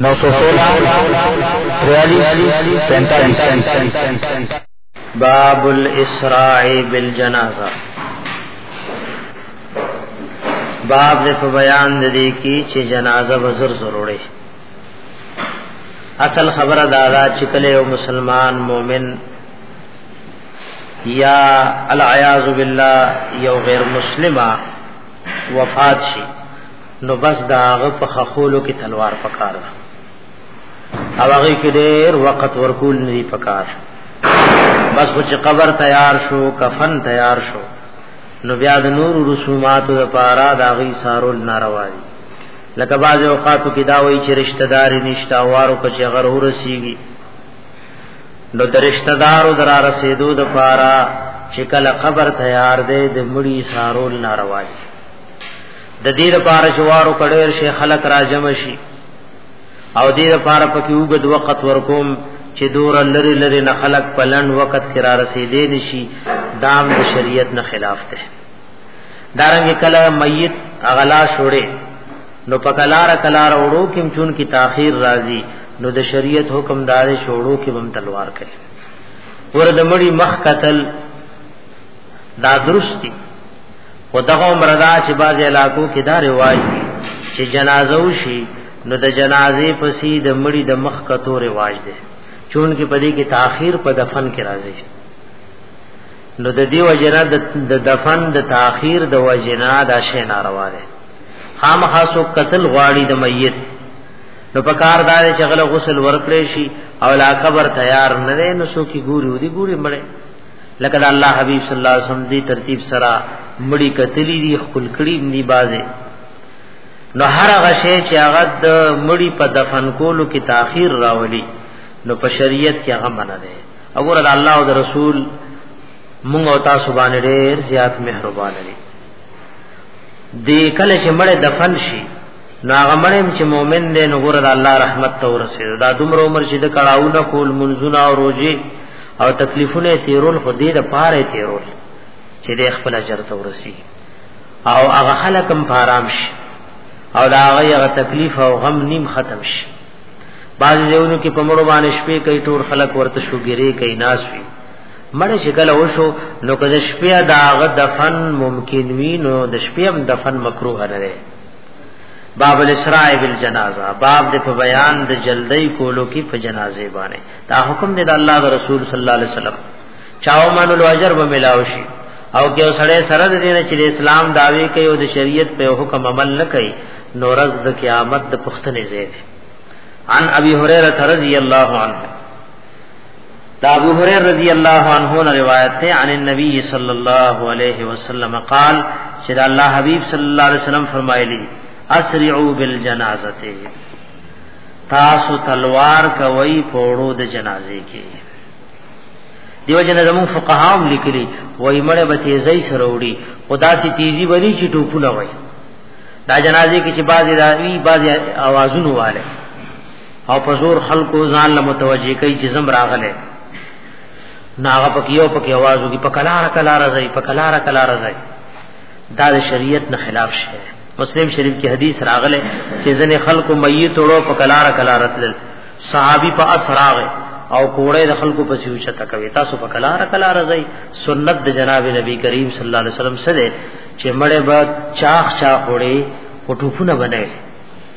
نو سو سولہ تریالیس پینتالیس باب الاسراع بالجنازه باب دې په بیان دې کی چې جنازه وزر ضروري اصل خبره دادا چې کله یو مسلمان مؤمن یا العیاذ بالله یو غیر مسلمه وفات شي نو بس دا هغه په خخولو کې تلوار پکار ده او هغه کې ډېر وخت ورکول نه پکار بس خو چې قبر تیار شو کفن تیار شو نو بیا د نور رسوماتو لپاره دا غي سارول ناروا دي لکه باز اوقاتو کې دا وایي چې رشتہ دار نشتا وارو کچ غر ورسیږي نو د رشتہ دارو درا رسیدو د پاره چې کله قبر تیار دی د مړی سارول ناروا دي د دې لپاره جوارو کډیر شي خلک راجم شي او دې لپاره پکې وګد وخت ورکوم چې دور لری لری نه خلق پلن وخت کې را رسیدې نشي دام د شریعت نه خلاف ده دارنګ کله میت اغلا شوړې نو پکلار کلار وړو کیم چون کی تاخير راځي نو د شریعت حکم دار شوړو کې بم تلوار کوي ور د مړی مخ قتل دا درستی خو دغه عمر دا چې باز علاقو کې دا رواج دی چې جنازه وشي نو د جنازې پسې د مړي د مخ کتو رواج دی چون کې پدې کې تاخير په دفن کې راځي نو د دې وجنه د دفن د تاخير د وجنه دا شی ناروا دی خامخا سو قتل غواړي د میت نو په کار دار چې غل غسل ورکړې شي او لا قبر تیار نه نو سو کې ګوري ودي ګوري مړې لکه دا الله حبیب صلی الله علیه وسلم دی ترتیب سره مړی کتلی دی خپل کړي دی بازه نو هر هغه شی چې هغه د مړی په دفن کولو کې تاخير راولي نو په شریعت کې هغه منع ده وګوره الله او رسول مونږ او تاسو باندې ډېر زیات مهربان دي د کله چې مړ دفن شي ناغمنم چې مؤمن دې نو ګور د الله رحمت ته ورسید دا دومره عمر چې د کړهونه کول منځونه او روزي او تکلیفونه تیرول خو دې د پاره تیرول چې د خپل اجر ته ورسی او هغه خلکم فارام شي او دا هغه تکلیف او غم نیم ختم شي بعض ځایونو کې په مړو باندې شپې کوي ټول خلک ورته شوګری کوي ناس وي مړ شکل وشو نو که د شپې دا غ دفن ممکن وي نو د شپې هم دفن مکروه نه دی باب الاسراء بالجنازه باب د په بیان د جلدی کولو کې په جنازه باندې دا حکم دی د الله او رسول صلی الله علیه وسلم چاو منو الاجر به ملاو شي او کې سړی سره د دین چې د اسلام داوی کوي او د شریعت په حکم عمل نه کوي نو رز د قیامت د پښتنې زیاده عن ابي هريره رضی الله عنه دا ابو هريره رضی الله عنه نے روایت ہے عن النبي صلی الله علیه وسلم قال چې الله حبیب صلی الله علیه وسلم فرمایلی اسرعوا بالجنازه تاسو تلوار کوي پوړو د جنازې کې دیو جن زمون فقهاوم لیکلي وای مړه به تیزی سره وړي خدا سي تیزی بری چې ټوپونه وای دا جنازې کې چې بعضی راوي بعضی आवाजونه والے او په زور خلکو ځان له متوجي کوي چې زم راغله ناغه پکې یو پکې आवाज وږي په کلار کلار ځای په کلار کلار ځای دا د شریعت نه خلاف شي مسلم شریف کې حدیث راغله چې ځنې خلکو میت وړو په کلار کلار تل صحابي په اسراغ او کوړې د خلکو په سیو چتا کوي تاسو په کلار کلار ځای سنت د جناب نبی کریم صلی الله علیه وسلم سره چې مړې به چاخ چاخ وړي او ټوفونه بنوي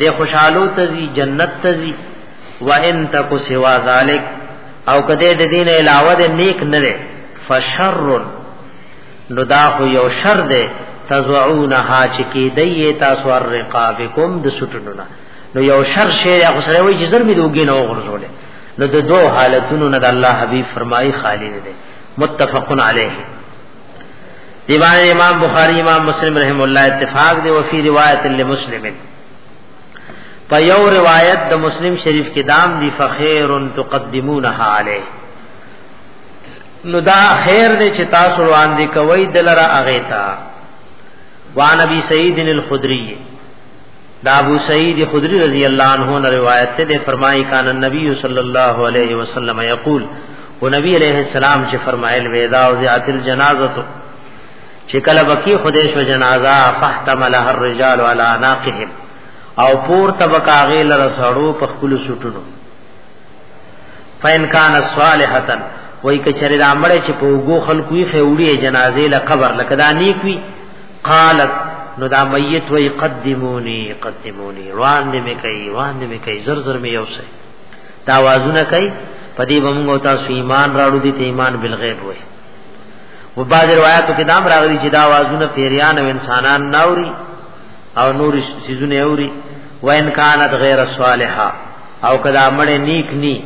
د خوشحالو تزي جنت تزي وان تک سوا ذالک او کده د دین علاوه د نیک نه ده فشر نو دا خو یو شر ده تزعونها چې کې دی تاسو رقابکم د سټونو نه نو یو شر شی یا خو سره وای چې زر می دوګې نه وغورځول نو د دوه حالتونو نه د الله حبیب فرمایي خالی نه ده متفقن علیه دیوان امام بخاری امام مسلم رحم الله اتفاق دی او فی روایت لمسلم په یو روایت د مسلم شریف کې دام دی فخیر تقدمونها علی نو دا خیر دې چې تاسو روان دي کوي دلرا اغیتا وان ابي سعید الخدری دا ابو سعید خدری رضی اللہ عنہ نے روایت سے دے فرمائی کان النبی صلی اللہ علیہ وسلم یقول او نبی علیہ السلام چې فرمایل ویدا او ذات الجنازه چې کله بکی خدای شو جنازه فاحتملها الرجال على ناقهم او پور طبقه غیل رسړو په خپل سټونو فین کان صالحتن وای کچری دا مړ چې په وګو خلکو یې فوړي جنازې له قبر لکه دا نیک وی قالت نو دا میت وای قدمونی قدمونی روان دې مې کوي روان دې مې کوي زر زر مې یوسه دا وازونه کوي په دې بمغو تاسو ایمان راړو دي ته ایمان بالغیب وای و بعض روایتو کې دام راغلي چې دا وازونه پیریان او انسانان ناوري او نور سيزونه اوري وان کانت غیر صالحه او کدا مړ نیک نی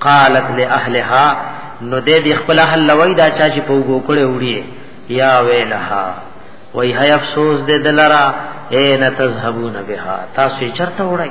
قالت لاهلها نو دې دې خپل اهل لوي دا چا چې په وګو کړه وړي یا ویلها وای هي افسوس دې دلرا اے نتذهبون بها تاسو چرته وړئ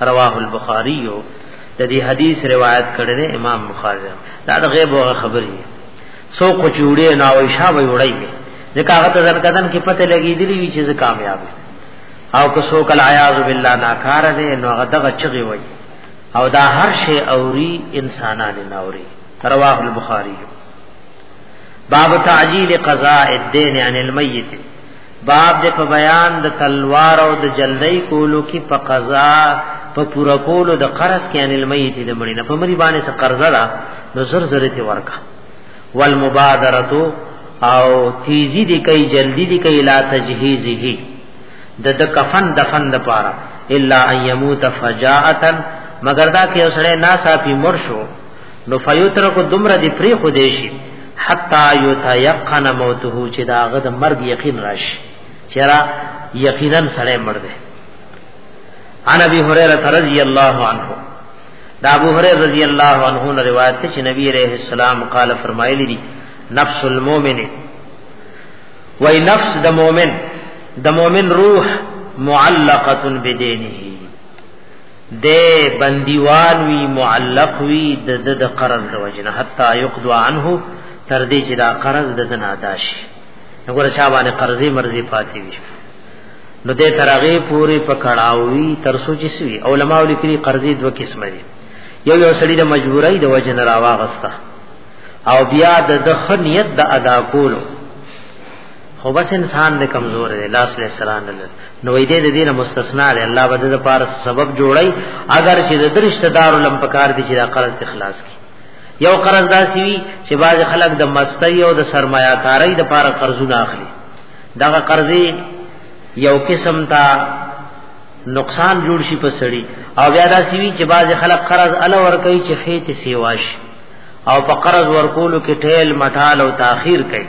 رواه البخاری د دې حدیث روایت کړی دی امام بخاری دا د غیب او خبرې سو کو چوڑے نه او شابه وړای می ځکه هغه ته ځکدن کې پته لګی دی وی چې کامیاب او که سو کل عیاذ بالله ناکار دی نو هغه دغه چغي وای او دا هر شی اوري انسانان نه اوري رواه البخاری باب تعجیل قضاء الدین عن المیت باب د په بیان د تلوار او د جلدی کولو کې په قضا په پورا کولو د قرض کې ان المیت د مړي نه په مری باندې څه قرضه ده نو زر زر ته ورکا والمبادره او تیزی دی کوي جلدی دی کوي لا تجهیزه د د کفن دفن د پاره الا ان يموت فجاءه مگر دا کې اوسړه ناسا پی مرشو نو فیترک دمر دی پری خودیشی حتا یتیقن موته چې داغه د مرګ یقین راشي چیرې یقینا سړی مړ دی عن ابي هريره رضي الله عنه دا ابو هريره رضي الله عنه نے روایت ہے کہ نبی علیہ السلام قال فرمایلی دی نفس المؤمن و نفس د مؤمن د مؤمن روح معلقه بدینه دے بندیوان وی معلق وی د د قرض د وجنه حتا یقضوا عنه تر دې چې دا قرض د دن ادا شي وګور چا باندې قرضې مرزي پاتې وي نو دې ترغه پوری پکړاوي تر سوچ سوي علماء لیکلي قرضې دوه قسم دي یو یو سړی د مجبورۍ د وجنه راواغستا او بیا د د خنیت د ادا کولو خو بس انسان د کمزور دی لاس له سره نه لري نو وې دې د دینه مستثنا دی الله به د پاره سبب جوړي اگر چې د درشته دار لم پکار دي چې د قرض اخلاص کی یو قرض داسي وي چې باز خلک د مستۍ او د سرمایا کاری د پاره قرضونه اخلي دغه قرضې یو قسم تا نقصان جوړ شي په سړی او بیا داسي وي چې باز خلک قرض ال ور کوي چې خېته سیواش او په قرض ورکولو کې ټیل مټال او تاخير کوي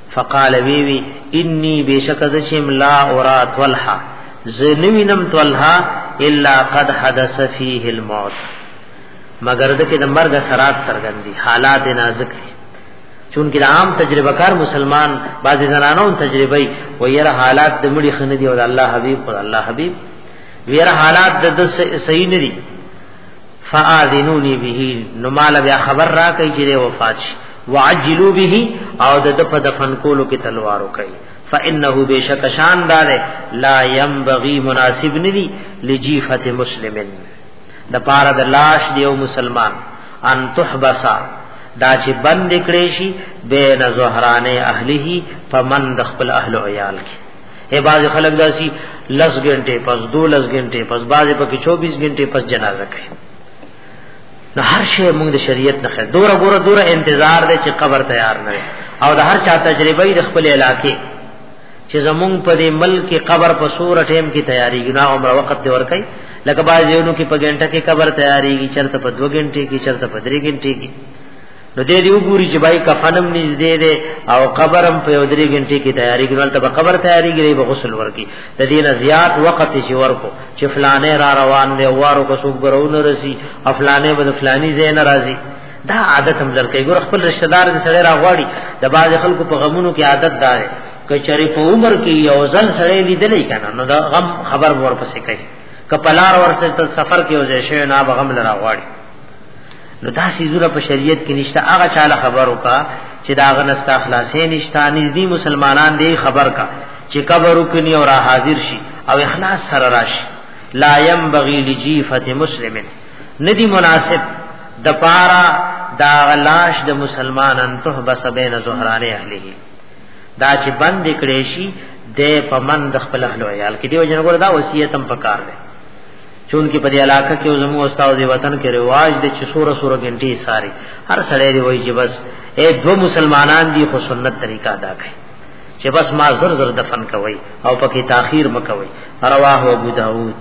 فقال وی وی انی بیشک ذ شم لا اورا طلحه زنوینم طلحه الا قد حدث فيه الموت مگر دغه د مرګ سرات سرګندي حالات نازک دي چونکه د عام تجربه کار مسلمان بعضی زنانو تجربه وي یره حالات د مړي خنه دي او الله حبيب او الله حبيب ویره حالات د صحیح نه دي فاذنوني به نو مال بیا خبر را کوي چې وفات شي وعجلوا به او د په دفن کولو کې تلوار وکړي فانه بشک شان دار لا ينبغي مناسب ندي لجيفه مسلمن د پاره د لاش دیو مسلمان ان تحبسا دا چې بند کړي شي بین زهرانه اهله فمن د خپل اهل عیال کې اے باز خلق داسی لس گھنٹے پس دو لس گھنٹے پس باز پا کی چوبیس گھنٹے پس جنازہ کئی نو هر شی موږ د شریعت نه خیر دوره ګوره دوره انتظار دی چې قبر تیار نه او د هر چا تجربه د خپل علاقې چې زمونږ په دې ملک قبر په سور ټیم کې تیاری ګنا عمر وخت دی ورکای لکه باز یو نو کې په ګنټه کې قبر تیاریږي چرته په 2 غنټه کې چرته په 3 غنټه کې نو دې دی وګوري چې بای کفنم نږدې ده او قبرم په یو درې غنټې کې تیاری ګرځول ته قبر تیاری ګرې به غسل ورکی د دې نه زیات وخت چې ورکو چې فلانه را روان دی وارو کو سوق برون رسی افلانه به فلانی زین راضی دا عادت هم درکې ګور خپل رشتہ دار دې سره راغواړي د باز خلکو په غمونو کې عادت دار کچری په عمر کې یو ځل سره لیدلې کنه نو دا غم خبر ورپسې کوي کپلار ورسې سفر کې وځي شي نه غم لرا غواړي نو دا سیزونه په شریعت کې نشته هغه چاله خبرو کا چې دا غنستا خلاصې نشته نږدې مسلمانان دی خبر کا چې قبر وکني او را حاضر شي او اخلاص سره راشي لا ينبغي لجيفه مسلم ندی مناسب د پارا دا غلاش د مسلمانان ته بس بین زهران اهله دا چې بند کړي شي د پمن د خپل اهل عیال کې دی جنګور دا وصیت هم پکار دی چون کې په دې علاقې کې زمو استاد دی وطن کې رواج دي چې سوره سوره غنټي ساري هر سړی دی وایي چې بس اے دو مسلمانان دی خو سنت طریقہ ادا کوي چې بس ما زر زر دفن کوي او پکې تاخير مکوي رواه ابو داود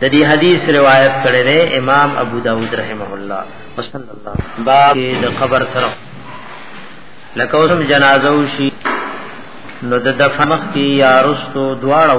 د دې حدیث روایت کړی دی امام ابو داود رحمه الله وصلی الله باب د قبر سره لکه اوسم جنازه وشي نو د دفن مخ کې یا رستو دواړو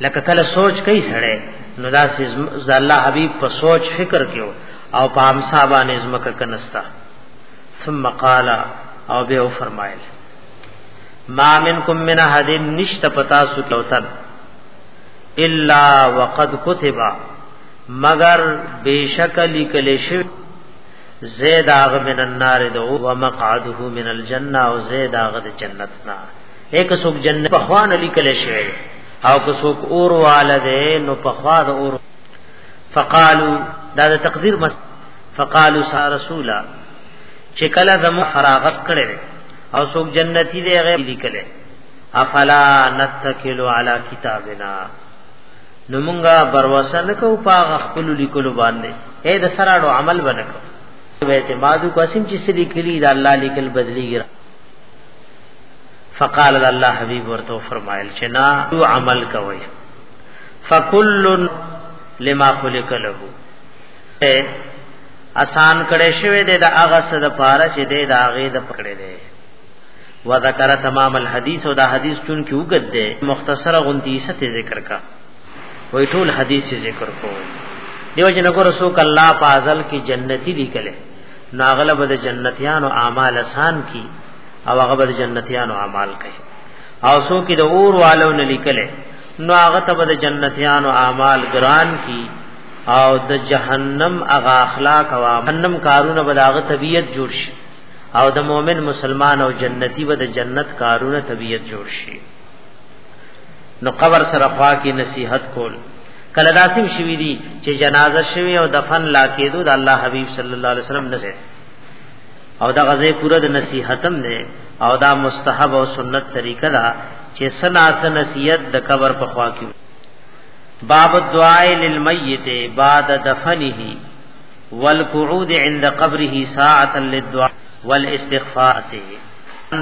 لکه کله سوچ کوي سره نو دا سیز الله حبیب په سوچ فکر کیو او په امسا باندې زمکه کنستا ثم قال او به فرمایل ما منکم من احد نشت پتا سو توتن الا وقد كتب مگر بیشک لیکل شو زید اغ من النار دو ومقعده من الجنه او زید اغ د جنتنا یک څوک جنت په خوان لیکل شوی او که څوک اور والده نو په خوان اور فقالو دا د تقدیر مس فقالو سا رسولا چې کله زم فراغت کړي او څوک جنتی دی غیر لیکل افلا نتکل علی کتابنا نو مونږه بروسه نکو پاغ خپل لیکلو باندې اے د سراړو عمل ونکو به اعتماد کو اسیم چې سړي کلی د الله لیکل بدلیږي فقال الله حبيب ورته فرمایل چې نا عمل کوي فکل لما خلق له آسان کړي شوی دی د هغه څه د پاره چې دی د هغه د پکړې دی وذکر تمام الحديث او دا حدیث چون کې وګد دی مختصره غونتی ست ذکر کا وې ټول حدیث ذکر کو دیو جن کو رسول الله پازل کی جنتی لیکله ناغله به د جنتیانو اعمال آسان کی او هغه به د جنتیانو اعمال کوي او سو کې د اور والو نه لیکلې نو هغه ته به د جنتیانو اعمال ګران کی او د جهنم هغه اخلاق او جهنم کارونه به داغه طبیعت جوړ شي او د مؤمن مسلمان او جنتی به د جنت کارونه طبیعت جوړ شي نو قبر سره خوا کې نصیحت کول کله داسم شوی دی چې جنازه شوی او دفن لا کېدو د الله حبیب صلی الله علیه وسلم نه او دا غزه پوره د نصیحتم نه او دا مستحب او سنت طریقه ده چې سنا سن نصیحت د قبر په خوا کې باب الدعاء للمیت بعد دفنه والقعود عند قبره ساعه للدعاء والاستغفار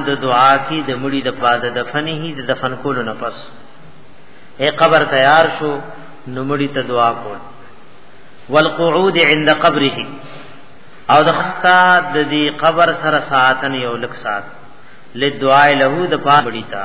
د دعا کی د مړي د پاده دفن هی د دفن کولو نه پس اے قبر تیار شو نو مړي ته دعا کول والقعود عند قبره او د خستا د دې قبر سره ساعتن یو لک ساعت لدعای له د پاده مړي ته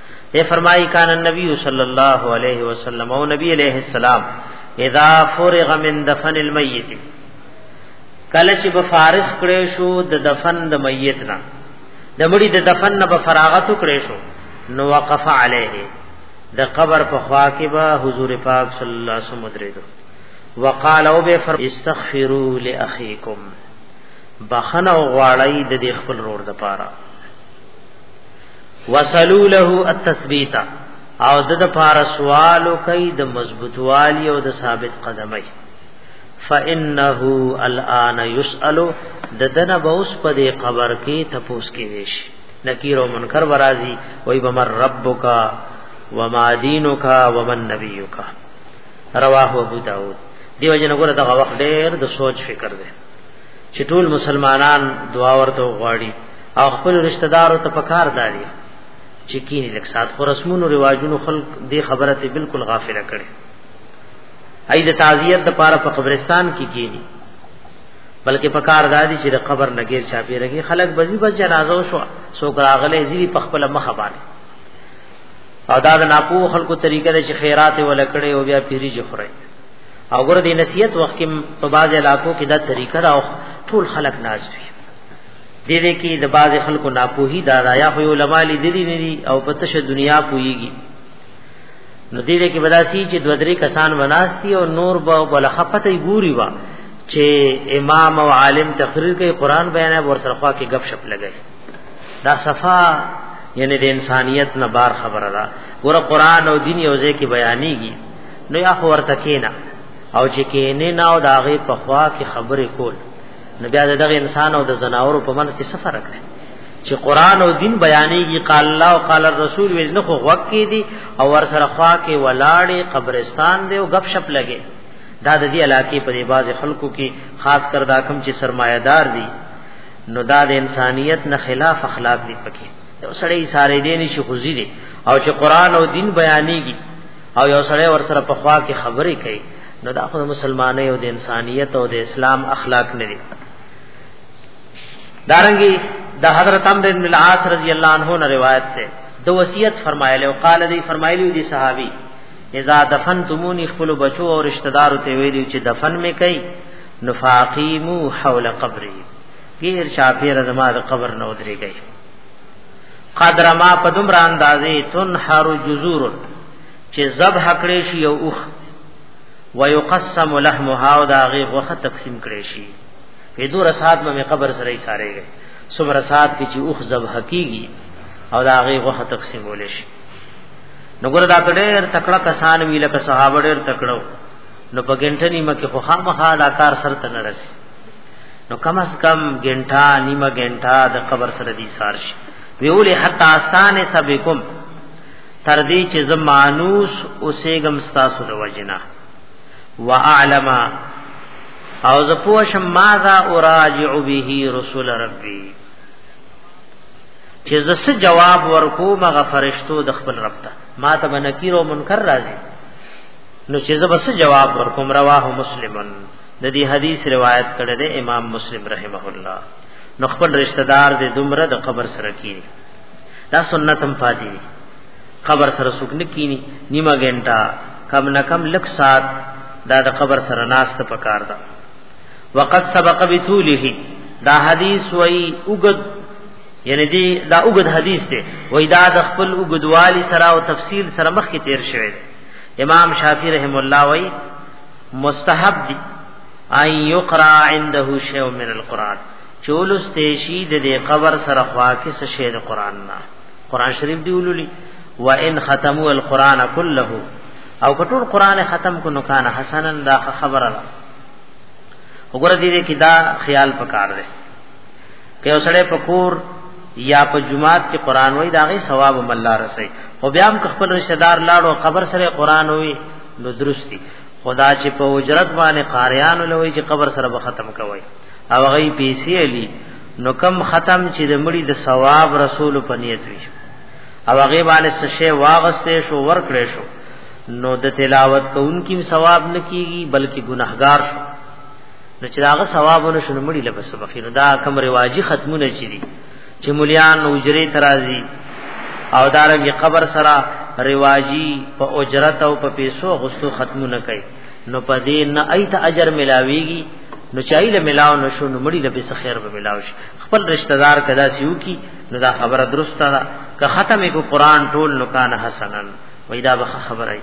یہ فرمائی کان النبی صلی اللہ علیہ وسلم او نبی علیہ السلام اذا فرغ من دفن المیت کله چې به فارغ کړي شو د دفن د میت نه د مړي د دفن نه به فراغت کړي شو نو وقف علیه د قبر په خوا کې به حضور پاک صلی الله علیه وسلم درېدو وقال او به فر استغفروا لاخيكم بخنه غواړی د دې خپل رور د پاره وصلو له التثبیت او د د پار سوال کوي د مضبوطوالي او د ثابت قدمي فانه الان يسال د دنه بوس په دې قبر کې تپوس کې ویش نکیر او منکر برازي وای بمر ربک وما دینک ومن نبیک رواه ابو داود دیو جن ګره دغه وخت ډیر د سوچ فکر دی چې ټول مسلمانان دعا ورته غواړي او خپل رشتہ دارو ته پکار داري چې کینی لک سات خو رسمونو رواجونو خلق دې خبره ته بالکل غافل کړي اې د تعزیت د پاره په قبرستان کې کینی بلکې پکار دادی چې د قبر نګیر چا پیرږي خلک بزی بس جنازه شو سو کراغله زیری په خپل مخ باندې او دا د ناپو خلکو طریقه ده چې خیرات ولکړي او بیا پیری جفره او ګور دې نصیحت وخت کې په بعض علاقو کې دا طریقه ده او ټول خلک ناز وي دې دې کې د بعض خلکو ناپوهي دا رایا خو علماء لیدلی نه دي او په تشه دنیا پويږي نو دې دې کې بداسي چې دوه درې کسان مناستی او نور به بل خپته ګوري وا چې امام او عالم تقریر کوي قران بیان ور سره خوا کې غب شپ لګي دا صفا یعنی د انسانیت نه بار خبره ده ګوره قران او دین یو ځای کې بیانېږي نو یا خو ورته کینا او چې کینې نه او داغه په خوا کې خبرې کول نو بیا دغه انسان او د زناورو په منځ کې سفر کړي چې قران او دین بیانېږي قال الله او قال الرسول وې نه خو وق کې دي او ور سره خوا کې ولاړې قبرستان دی او غب شپ لګي دا د دې علاقې په دې باز خلکو کې خاص کر دا کم چې سرمایدار دي نو دا د انسانیت نه خلاف اخلاق دی پکې یو سړی ساري دین شي خوځي دي او چې قران او دین بیانېږي او یو سړی ور سره په خوا کې خبرې کوي نو دا خو مسلمانې او د انسانیت او د اسلام اخلاق نه دي دارنګي د دا حضرت عمرو بن العاص رضی الله عنه نه روایت ده د وصیت فرمایلی او قال دی فرمایلی دی صحابي اذا دفنتمونی خپل بچو او رشتہ دار ته ویلی چې دفن می کوي نو فاقیمو حول قبری غیر چاپیر زما د قبر نه ودرېږي قدر ما په دومره اندازې تنحر جذور چې ذبح کړې شي او اوخ ويقسم لحمها او دا غي غوخه تقسیم کړې شي په دوه ساعت مې قبر سره یې ساريږي صبر ساعت کې چې اوخ ذبح کیږي او دا غي غوخه تقسیم ولې شي نو ګره دا ډېر تکړه کسان وی لکه صحابه ډېر تکړه نو په ګنټه نیمه کې خو خامخا لا کار سره ته نه رسي نو کم از کم ګنټه نیمه ګنټه د قبر سره دي سار شي ویولې حتا آسان سبکم تر دې چې زمانوس اوسېګم ستاسو د وجنا واعلم او ز پوش ماذا اراجع به رسول ربي چې زس جواب ورکو مغه فرشتو د خپل رب ته ما ته بنکیر او منکر راځي نو چې زبس جواب ورکوم رواه مسلمن د دې حدیث روایت کړی دی امام مسلم رحمه الله نو خپل رشتہ دار دې دومره د قبر سره کینی دا سنت هم پاتې قبر سره سکنه کینی نیمه ګنټه کم نه کم لک سات دا د قبر سره ناس ته پکار ده وقد سبق بثوله دا حدیث وای اوګد یعنی دی دا اوګد حدیث دی وای دا د خپل اوګدوالی سره او تفصیل سره مخ کې تیر شوی دی امام شافعی رحم الله وای مستحب دی ان یقرا عنده شیء من القران چولس تیشی د دې قبر سره خوا کې څه شی د قران نه قران شریف دی ولولي و ان ختموا القران كله او کټول قران ختم کو نو کان حسنن دا خبره وګوره دې کې دا خیال پکار دی که یو سړی په کور یا په جمعات کې قران وای دا غي ثواب هم الله رسي خو بیا هم خپل رشتہ دار لاړو قبر سره قران وای نو درستی خدا چې په اجرت باندې قاریان لوي چې قبر سره به ختم کوي او غي پیسې علي نو کم ختم چې د مړي د ثواب رسول په نیت وي او هغه باندې څه شی واغستې شو ورکړې شو نو د تلاوت کوونکیم ثواب نکیږي بلکې ګناهګار شو نو چې داغه ثواب ونه شنو مړي لبس بخیر دا کم رواجی ختمونه چي دي چې مليان اجري ترازي او دارنګ قبر سره رواجی په اجرت او په پیسو غستو ختمونه کوي نو په دې نه ایت اجر ملاويږي نو چایله ملاو نشو نو مړي لبس خیر به ملاو شي خپل رشتہ دار کدا سیو کی نو دا خبره درسته ده که ختمه کو قران ټول نو کان حسنن وېدا به خبره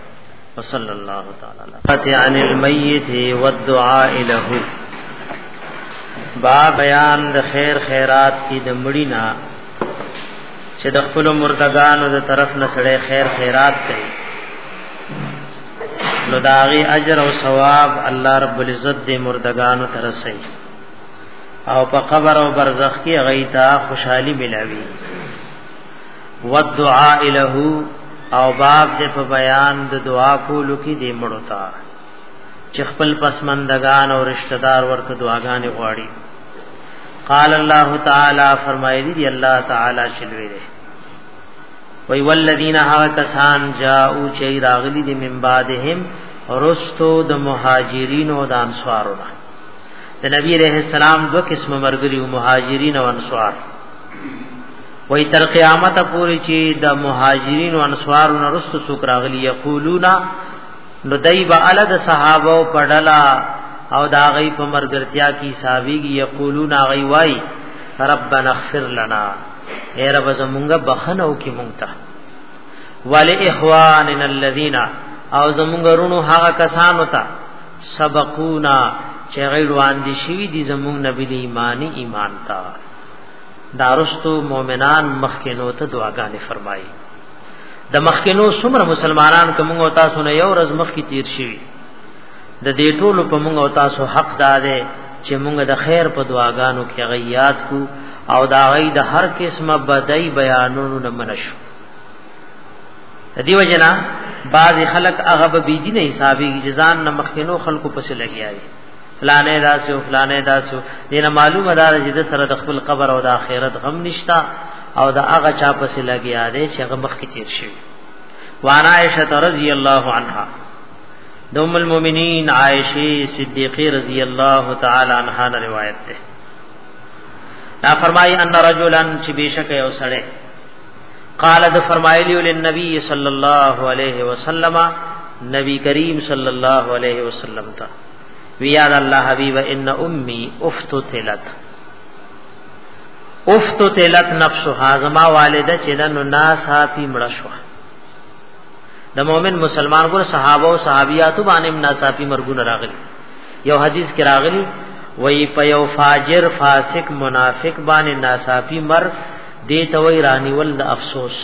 وصلی الله تعالی علی فاتح عن المیت والدعاء له با بیان د خیر خیرات کی د مړی نه چې د خپل مردگانو د طرف نه سړی خیر خیرات کوي نو داغي اجر او ثواب الله رب العزت دې مردگانو ترسي او په قبر او برزخ کې غیتا خوشحالي ملاوي والدعاء له او باب دې په بیان د دعا کولو کې دې مړو تا چې خپل پسمندگان او رشتہ دار ورته دعاګانې غواړي قال الله تعالی فرمایلی دی الله تعالی شلوی دی وی والذین ها کسان جاءو چی راغلی دی من بعدهم رستو د مهاجرین او د انصارو د نبی رحم السلام دو قسم مرګری او مهاجرین او انصار وای تر قیامت پورې چې د مهاجرین او انصارو نه رستو څوک راغلي یقولون نو دای با ال د صحابه او پړلا او دا غي په مرګرتیا کې حسابيږي یقولون غي وای ربنا اغفر لنا اے رب زمونږه بخنه او کې مونږ ته ولی اخواننا الذين او زمونږ رونو هغه کسان وتا سبقونا چې غیر وان دي شي دي زمونږ نبی دی ایمانی ایمان تا دارستو مؤمنان مخکینو ته دعاګانې فرمایي د مخکینو څومره مسلمانان کوم او تاسو نه یو ورځ مخکې تیر شي د دې ټولو په موږ او تاسو حق داده چې موږ د خیر په دعاګانو کې غیات کو او دا غي د هر قسمه بدای بیانونو نه منشو دیو جنا بعض خلق هغه به بيدینه حسابي جزان نه مخکینو خلقو پسې لګیایي فلانه داسو فلانه داسو دینه معلومه ده چې د سره د خپل قبر او د آخرت غم نشتا او د هغه چا پسې لګیا دی چې هغه مخکې تیر شي وان عائشه رضی الله عنها د ام المؤمنین عائشه صدیقه رضی الله تعالی عنها روایت ده دا فرمای ان رجلن چې بشک یو سړی قال د فرمایلی ول نبی صلی الله علیه وسلم نبی کریم صلی الله علیه وسلم تا ویا الله حبیب ان امی افتتلت افتتلت نفسها زما والده چې د ناس هاتی مړ شو د مؤمن مسلمان ګور صحابه او صحابیاتو باندې مناسبی مرګونه راغلي یو حدیث کې راغلي وای په یو فاجر فاسق منافق باندې ناصافی مرګ دې توي رانی ول د افسوس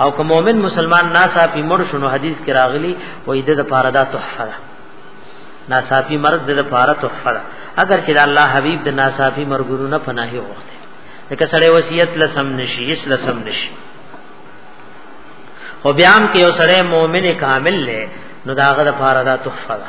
او که مؤمن مسلمان ناصافي مر شنو حدیث کې راغلی وې د لپاره دا تحفه ده ناصافي مرګ د لپاره تحفه ده اگر چې الله حبیب د ناصافي مرګونو نه پناهي وخت لکه سړی وصیت لسم نشي اس لسم نشي او بیا هم کې یو سړی مؤمن کامل لې نو داغه د لپاره دا تحفه ده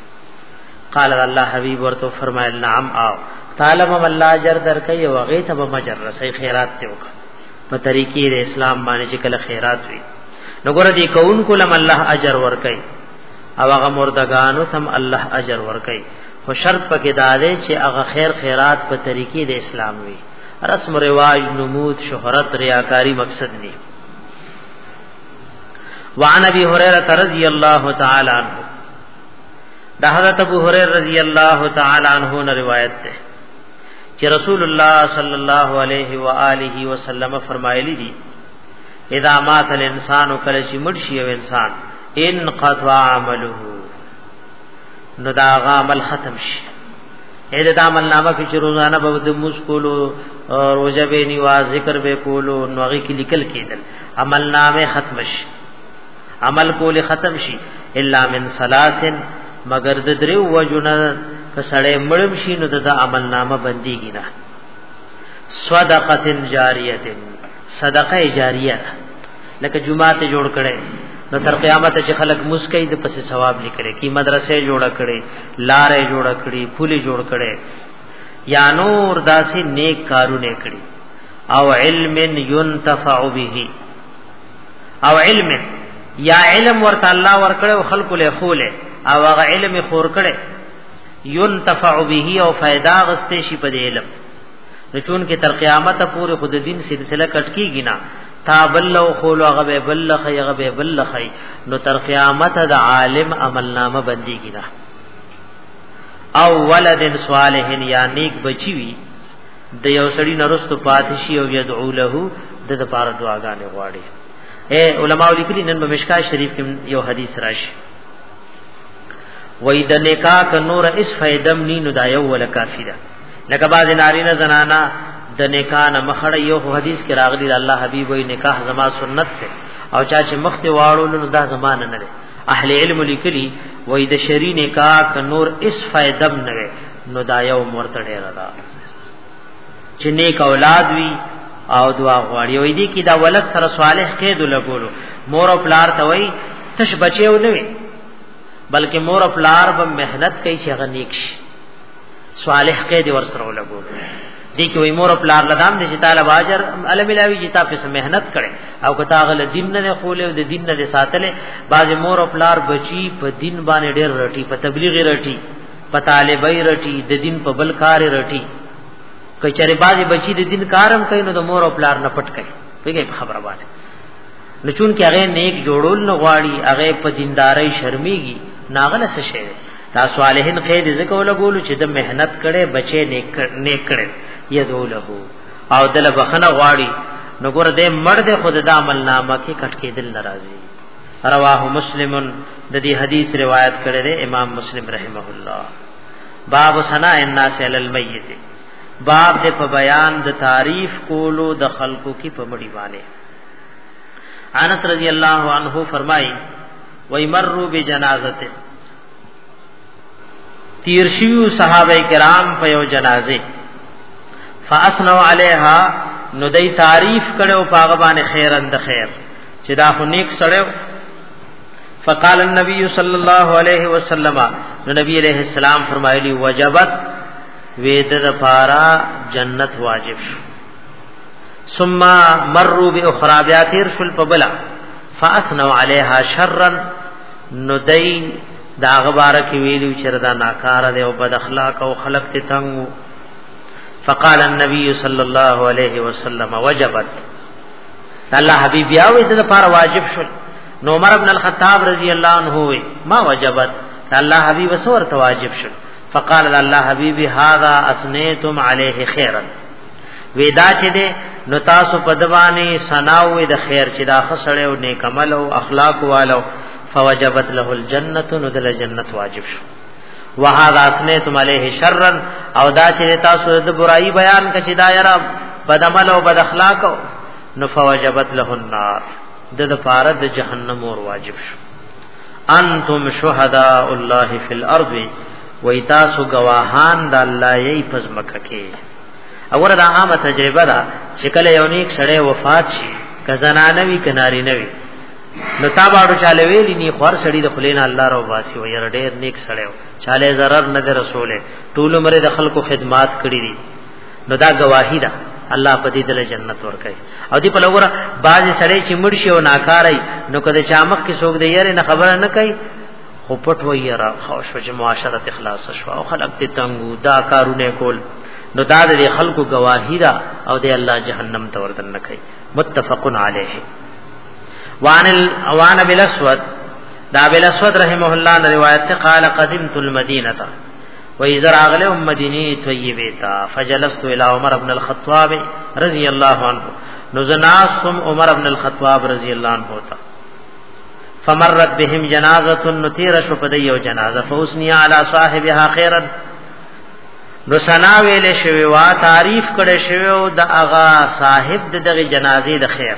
قال الله حبيب ورته فرمایل نعم او طالب الله اجر درکې او غي ته مجر رسي خیرات ته وک په طریقې د اسلام باندې چې کله خیرات وي نو ګور دي کون کولم الله اجر ورکې او هغه مردگانو تم الله اجر ورکې خو شرط پکې دادې چې هغه خیر خیرات په طریقې د اسلام وي رسم رواج نمود شهرت ریاکاری مقصد دی وعن ابي هريره رضي الله تعالى عنه دا حضرت ابو هريره رضی الله تعالی عنہ نے روایت ہے کہ رسول اللہ صلی اللہ علیہ وآلہ وسلم فرمایلی دی اذا مات الانسان کله چې مرشي او انسان ان قطع عمله نو دا عمل ختم شي اې دا عمل نامه کې چې روزانه به د موس کولو روزه به نیوا ذکر به کولو نو هغه کې لیکل کېدل عمل نامه ختم شي عمل کول ختم شي الا من ثلاث مگر د دریو وجنه کسړې مړم شي نو د عمل نامه بنديږي نه صدقه جاریه صدقه جاریه لکه جمعه ته جوړ کړي نو تر قیامت چې خلک مسکې د پسې ثواب لیکل کی مدرسې جوړ کړي لارې جوړ کړي پولې جوړ کړي یا نور داسې نیک کارونه کړي او علم ينتفع به او علم یا علم ورته الله ورکړ او خلق له خوله او هغه علم خور کړي ينتفع به او فائدہ غسته شي په علم نو چون کې تر قیامت پورې خود دین سلسله کټ کیږي نه تا بل او خول هغه به بل خي هغه به بل خي نو تر قیامت د عالم عمل نامه بندي کیږي او ولد صالح یا نیک بچی وی د یو سړی نرستو پاتشي او يدعو له د د پاره دعاګانې غواړي اے علماء لیکلي نن په مشکا شریف کې یو حدیث راشي وای د نکاح ک نور اس فیدم نی نو دا یو ول کافی ده لکه باز نارینه زنانا د نکاح نه مخړه یو حدیث کې راغلی الله حبیب وای نکاح زما سنت ده او چا چې مخ ته واړو نو دا زمانه نه ده اهل علم لیکلی وای د شری نکاح ک نور اس فیدم نه نو دا یو مرتډه را چې نیک اولاد وي او دعا غواړي وي دي کې دا ولد سره صالح کې د لګولو مور او پلار ته وي تش بچي و نه وي بلکې مور او پلار به مهنت کوي چې هغه نیک شي صالح کې دي ور سره لګولو دي کې وي مور او پلار لدام دي چې تعالی باجر علم لاوي چې تاسو په مهنت کړي او که تاسو له دین نه خولې او د دین نه ساتلې باز مور او پلار بچي په دین باندې ډېر رټي په تبلیغ رټي په طالبای رټي د دین په بل کار رټي کچره بازي بچي د دین کارم کوي نو د مور او پلار نه پټ کوي پیګه خبره باندې نو چون کې هغه نیک جوړول نه غواړي هغه په دینداري شرمېږي ناغله څه شي دا صالحین قید ذکر ولا ګولو چې د مهنت کړي بچي نیک نیک کړي یذو له او دل بخنه غواړي نو ګور دې مرد خود د عمل نامه کې کټ کې دل ناراضي رواه مسلم د دې حدیث روایت کړی دی امام مسلم رحمه الله باب ثنا الناس علی المیت باب د په بیان د تعریف کولو د خلقو کی په مړی باندې انس رضی الله عنه فرمایي وای مروا بجنازته تیر شیو صحابه کرام په یو جنازه فاسنوا علیها نو دای تعریف کړو پاغه باندې خیرن د خیر چې دا خو نیک سره فقال النبي صلى الله عليه وسلم نو نبی علیہ السلام فرمایلی وجبت وید د پارا جنت واجب شو ثم مروا باخرى بیا تیر شل پبلا فاسنوا علیها شرا نو دای دا غبار کی ویلو چې دا ناکار دی او بد اخلاق او خلق ته تنګو فقال النبي صلى الله عليه وسلم وجبت الله حبيب يا وې د لپاره واجب شول نو عمر ابن الخطاب رضی الله عنه وې ما وجبت الله حبيب سور ته واجب شول فقال الله حبيب هذا اسنيتم عليه خيرا ودا چې دې نو تاسو په دواني سناوي د خیر چې دا خسړې او نیک عمل او اخلاق والو فوجبت له الجنه نو دل جنت واجب شو وهذا اثنيتم عليه شرا او دا چې تاسو د برای بیان کچې دا یاره بد عمل او بد اخلاق نو فوجبت له النار د د پاره د جهنم اور واجب شو انتم شهداء الله فی الارض و تاسو گواهان د الله یی پزمکه کې اور دا عامه تجربه ده چې کله یو نیک سړی وفات شي کزنانه وی کناری نه وی نو تا باړو چاله ویلی نی خور سړی د خلینا الله رو واسي وي ډېر نیک سړی چاله zarar نه د رسوله ټول عمر د خلکو خدمات کړی دي نو دا گواهی ده الله په دې دل جنت ورکړي او دی په لګوره باز سړی چې مرشي او ناکارای نو کده چامخ کې سوګ دی یاره نه خبره نه کوي خو پټ وایي را خو شو چې معاشره اخلاص شو او خلک ته تنګو دا کارونه کول نو دا د خلکو گواهی ده او د الله جهنم ته وردن نه کوي متفقن علیه وان ال... وان بالاسود دا بالاسود رحمه الله روایت ته قال قدمت المدینه و اذا اغله مدینه طیبه تا فجلست الى عمر بن الخطاب رضی الله عنه نزناسم عمر بن الخطاب رضی الله عنه تا فمرت بهم جنازه نتیر شو پدې یو جنازه فوسنی علی صاحبها خیرا نو سنا ویل شوی وا تعریف کړي شوی او د اغا صاحب دغه جنازې د خیر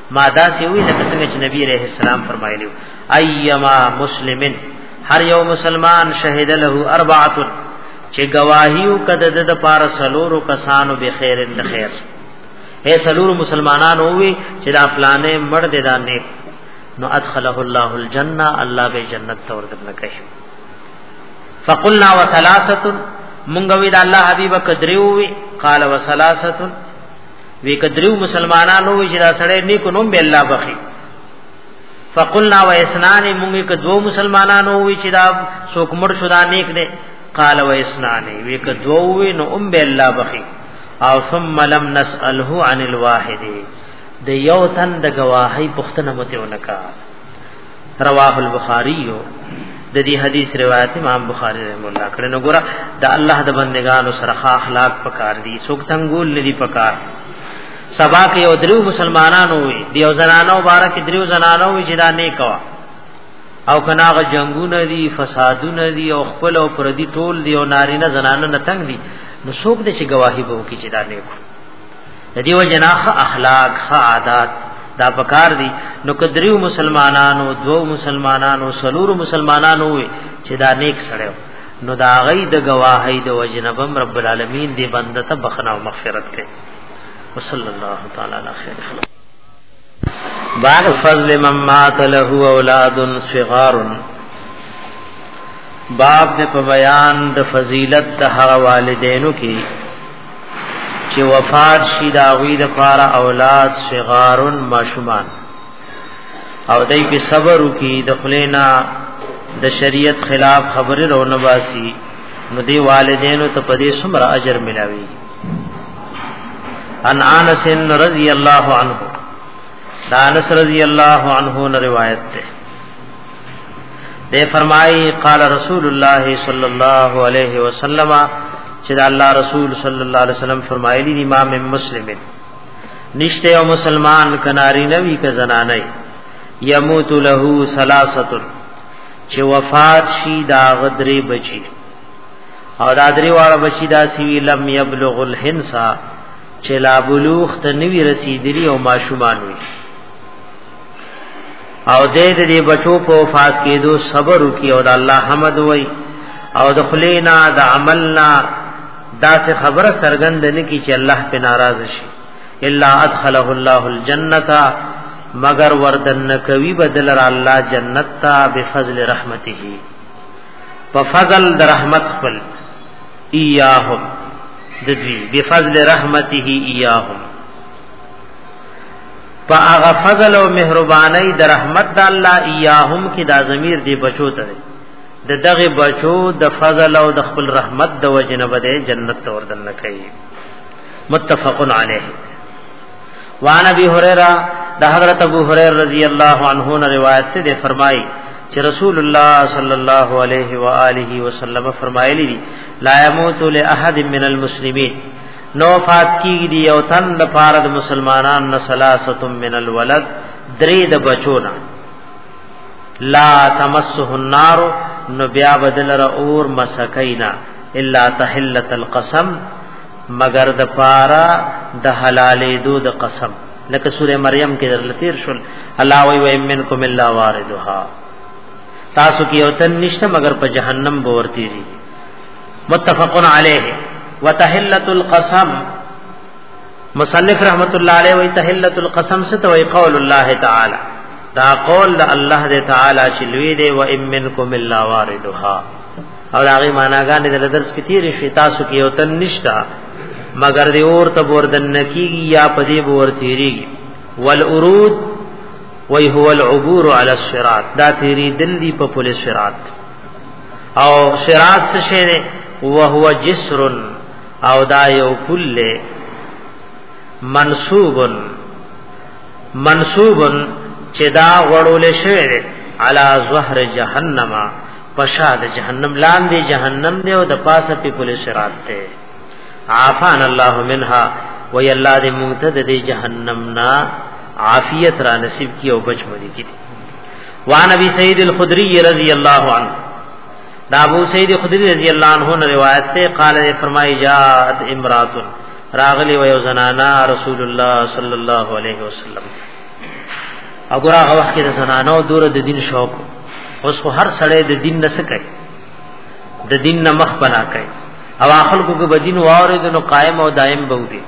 ما دا سی وی لکه څنګه چې نبی عليه السلام فرمایلی ايما مسلمن هر یو مسلمان شهد له اربعه چې گواهیو کده د پار سلورو کسانو به خیر اند خیر اے سلور مسلمانانو وی چې دا فلانه مړ دې دا نیک نو ادخله الله الجنه الله به جنت تور دنه کوي فقلنا وثلاثه مونږ وی دا الله حبیب کدریو وی قال وثلاثه وی کدریو مسلمانانو وی چې دا سړی نیکو نوم به الله بخي فقلنا و اسنان موږ ک دو مسلمانانو وی چې دا څوک مړ شو دا نیک دی قال و اسنان وی ک دو وی نو ام به الله بخي او ثم لم نساله عن الواحد د یو تن د گواهی پښتنه متونکا رواه البخاری د دې حدیث روایت امام بخاری رحم الله کړه نو ګره د الله د بندگانو سره اخلاق پکار دي څوک تنګول ندي پکار سبا کې یو درو مسلمانانو وي دی او زنانو مبارک درو زنانو وي چې دا نه کوا او کناغه جنگونه دي فسادونه دي او خپل او پردي ټول دي او نارینه زنانه نه تنگ دي نو څوک د چې گواهی به وکړي چې دا نه کو د دیو جنا خ اخلاق خ عادت دا پکار دي نو کدریو مسلمانانو دوو مسلمانانو سلور مسلمانانو وي چې دا نیک سره نو دا غي د گواهی د وجنبم رب العالمین دی بنده ته بخنه او مغفرت کړي وصلی الله تعالی علی خیر خلق بعد فضل من مات له اولاد صغار باب د بیان د فضیلت د هغه والدینو کې چې وفات شي دا غوی د پاره اولاد صغارن ماشومان او دای په صبر وکي د خلینا د شریعت خلاف خبره رونه باسي نو دی والدینو ته په دې سمره اجر ملاوي ان انس رضی الله عنه دانس رضی الله عنه روایت ده دے فرمائی قال رسول الله صلی الله علیه وسلم چې دا الله رسول صلی الله علیه وسلم فرمایلی دی امام مسلم نشته او مسلمان کناری نوی ک زنانه یموت له ثلاثه چې وفات شي دا غدری بچی او دا درې واړه بچی دا سی لم یبلغ الحنسا چې لا بلوغ ته نوی رسیدلی او ماشومان وي او دې دې بچو په وفات کېدو صبر وکي او د الله حمد وای او د خلینا د عملنا دا څه خبره سرګند نه کی چې الله په ناراض شي الا ادخله الله الجنه مگر وردن کوي بدل را الله جنت تا بفضل رحمته په فضل د رحمت خپل ایاهم د دوی بفضل رحمته ایاهم په هغه فضل او مهرباني د رحمت د الله ایاهم کې دا ضمیر دی بچو ته د دغه بچو د فضل او د خپل رحمت د وجنه بده جنت ته وردن نه کوي متفق علیه وان ابي هريره د حضرت ابو هريره رضی الله عنه نه روایت ده فرمایي چې رسول الله صلی الله علیه و آله وسلم فرمایلی دي لا يموت لاحد من المسلمین نو فات کیږي دی او تن د پاره د مسلمانان نسلاست من الولد درې د بچونه لا تمسه النار نو بیا بدل را اور مسکینا الا تحلت القسم مگر د پارا د حلالې دو د قسم لکه سوره مریم کې در لتیر شول الله وی و منکم الا واردها تاسو کې او تن نشته مگر په جهنم به ورتیږي متفق علیه وتحلت القسم مصنف رحمت الله علیه وی تحلت القسم ستوي قول الله تعالی دا قول د الله دې تعالی چې لوی دی و ان منکم الا واردها او دا غي معناګانې د درس کې تیر شي تاسو کې یو تن نشتا مگر دی اور ته بوردن کیږي یا پدی بور تیریږي والعروج وی هو العبور علی الصراط دا تیری دل دی په پولیس صراط او صراط څه شی دی وهو جسر او دا یو کل منصوب منصوب چې دا غړول شوی دی علا ظهر جهنم پشاد جهنم لاندې جهنم دی او د پاسه په کل صراط ته عافان الله منها وی الله دې مونږ ته د جهنم نا عافیت را نصیب کی او بچ مو دي کی وان ابي سعيد الخدري رضي الله عنه دا ابو سعيد الخدري رضي الله عنه نے روایت تے قال نے فرمائی جاءت امرات راغلی و یو زنانا رسول الله صلی الله علیه وسلم اگر هغه وخت کې زنانو دور د دین شوق اوس خو هر سړی د دین نه سکه د دین نه مخ بنا کوي او اخر کو کې بدین واره د نو قائم او دائم بودي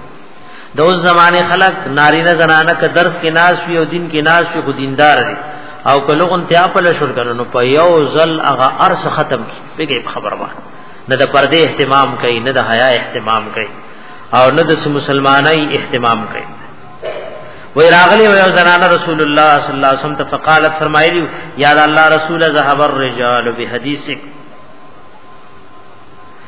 د اوس زمانه خلق نارینه زنانه که درس کې ناس وي او دین کې ناس وي خو دیندار دي او که لغون تیا په لشل کړو نو په یو ځل هغه ارس ختم کی پیګه خبره واه نه د پردې اهتمام کوي نه د حیا اهتمام کوي او نه د مسلمانای اهتمام کوي وی راغلی وی زنان رسول الله صلی الله علیه وسلم ته فقالت فرمایلی یا الله رسول ذهب الرجال بحدیثک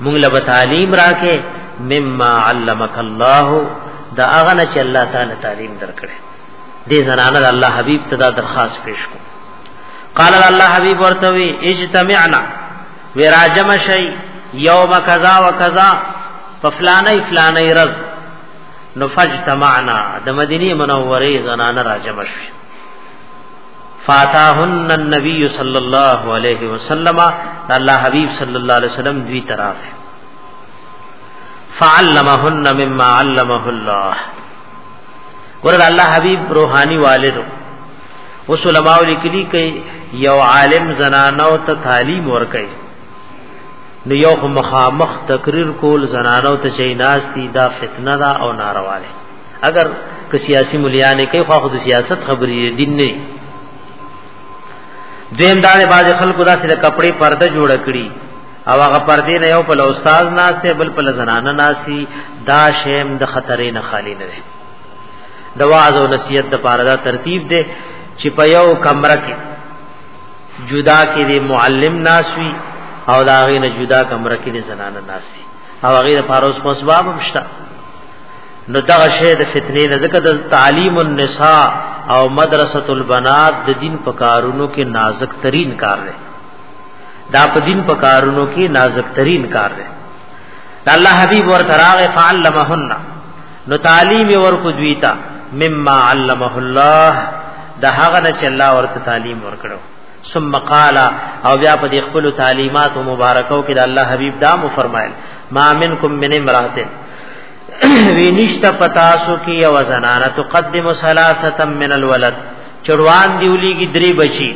مونږ له تعلیم راکې مما علمک الله دا هغه نه چې الله تعالی تعلیم درکړي دې زنانه الله حبیب ته دا درخواست پیش کو قال الله حبیب ورته وی اجتمعنا وراجم شی یوم کذا و کذا ففلانی فلانی رز نفجتمعنا د مدینه منوره زنانه راجم شي فاتاهن النبي صلی الله علیه وسلم الله حبیب صلی الله علیه وسلم دوی طرف فعلمهن مما علمه الله ورته الله حبیب روحانی والد اوس علماء لیکلي کوي یو عالم زنانو ته تعلیم ور کوي نو یو مخامخ تقریر کول زنانو ته چیناستي دا فتنه دا او ناروا ده اگر که سیاسی مليانې کوي خو خو د سیاست خبرې دین نه دیم دار باز خلکو داسې د کپڑے پرده جوړ کړي او هغه پردې نه یو په استاد ناشته بل په زنانه ناسي دا شیم د خطرې نه خالی نه دی د واعظ او نصیحت د پاره دا ترتیب دی چې په یو کمره کې جدا کې دی معلم ناسوي او دا غي نه جدا کمره کې دی زنانه ناسي او هغه د فاروس مسباب مشته نو دا شی د فتنې نه ځکه د تعلیم النساء او مدرسه البنات د دین په کارونو کې نازک ترین کار دی دا په دین په کارونو کې نازک ترین کار دی دا الله حبیب ورته راغې فعلمهن نو تعلیم ورکو دوی ته مما علمه الله دا هغه نه چې الله ورته تعلیم ورکړو ثم قال او بیا په دې خپل تعلیمات مبارکاو کې د الله حبیب دا مو فرمایل ما منکم من امراته وی نشتا پتاسو کی یو زنانه تقدم ثلاثه من الولد چړوان دیولی کی دری بچی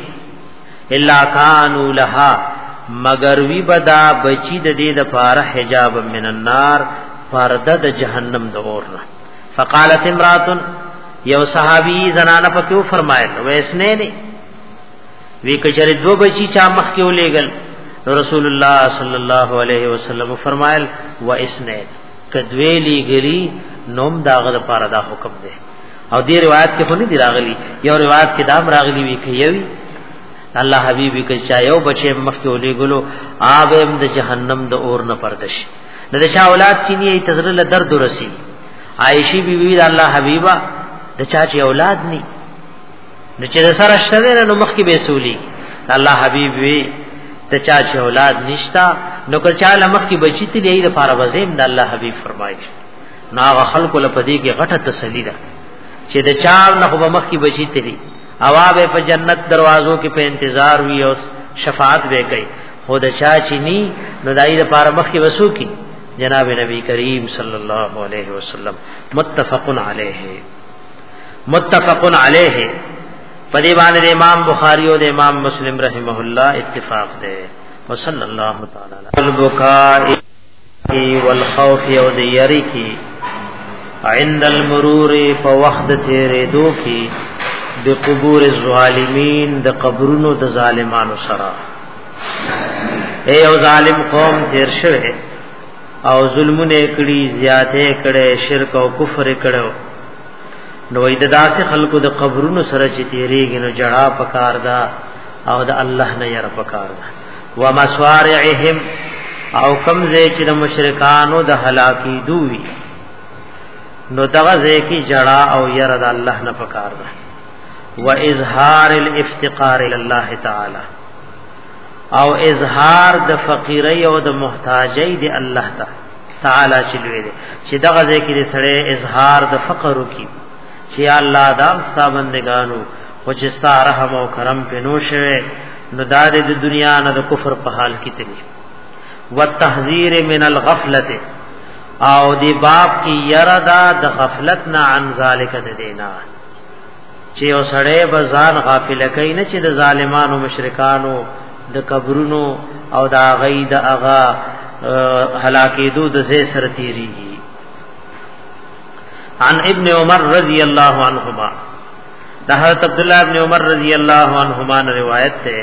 الا کانو لها مگر وی بدا بچی د دې د پاره حجاب من النار پرده د جهنم د اور نه فقالت امراتن یو صحابی زنانه پکې فرمایل ویسنه نه وی کچره دو بچی چا مخ کې ولېګل رسول الله صلی الله علیه وسلم فرمایل و اسنه کدوی لیګلی نوم داغه لپاره دا حکم دی او دې روایت کې خو نه دی راغلی یو روایت کې دا راغلی وی کې یوی الله حبیبی کې چا یو بچي مخکې ولې ګلو آبم د جهنم د اور نه پردش نه د چا اولاد سینې تزر له درد رسی عائشی بیبی بی الله حبیبا د چا چې اولاد ني نو چې سره شته نو مخکې به سولي الله حبيب وي ته چا چې اولاد نشتا نو که چا لمخ کې بچی ته دی د فار وزیم د الله حبیب فرمایي نو هغه خلکو له پدې کې غټه تسلی ده چې د چا نه په مخ کې بچی ته دی اواب په جنت دروازو کې په انتظار وی او شفاعت به کوي خو د چا چې ني نو دای د فار مخ کې وسو کی جناب نبی کریم صلی الله علیه وسلم متفق علیه متفق علیه په دې باندې امام بخاری او امام مسلم رحمه الله اتفاق دی وصلی الله تعالی علی البکاء والخوف او د یری کی عند المرور په وخت تیرې دو کی د قبور الظالمین د قبرونو د ظالمانو سره اے او ظالم قوم تیر شوه او ظلمونه کړي زیاته کړي شرک او کفر کړو نو اې د داسې خلکو د قبرونو سره چې تیریږي نو جړه پکار دا او د الله نه ير پکار دا و مسوارعهم او کم زې چې د مشرکانو د هلاکی دوی نو دغه زې کی جړه او ير د الله نه پکار دا و اظهار الافتقار الى الله تعالی او اظهار د فقیرۍ او د محتاجۍ دی الله ته تعالی چې لوی دی چې دغه ذکر سره اظهار د فقر کی چې الله دا ستا بندگانو خو چې ستا رحم او کرم په نو شوه نو دا د دنیا نه د کفر په حال کې تللی والتحذير من الغفله او دی باب کی یرا دا د غفلت نه عن ذالک د دینا چې یو سړی به ځان غافل کوي نه چې د ظالمانو مشرکانو د قبرونو او د غي د اغا هلاکېدو د زې سره تیریږي عن ابن عمر رضی الله عنهما د حضرت عبد الله ابن عمر رضی الله عنهما روایت ده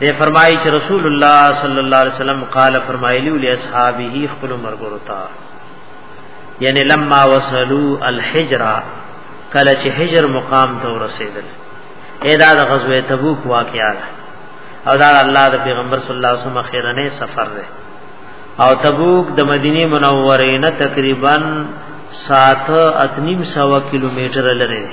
دی فرمایي چې رسول الله صلی الله علیه وسلم قال فرمایلی له اصحابہ خپل مرګ ورتا یعنی لما وصلوا الحجر کله چې حجر مقام ته ورسېدل ادا د غزوه تبوک واقعا او دا الله د پیغمبر صلی الله علیه وسلم خیرنه سفر ده او تبوک د مدینه منوره نه تقریبا سات اتنیم سو کیلومتر لري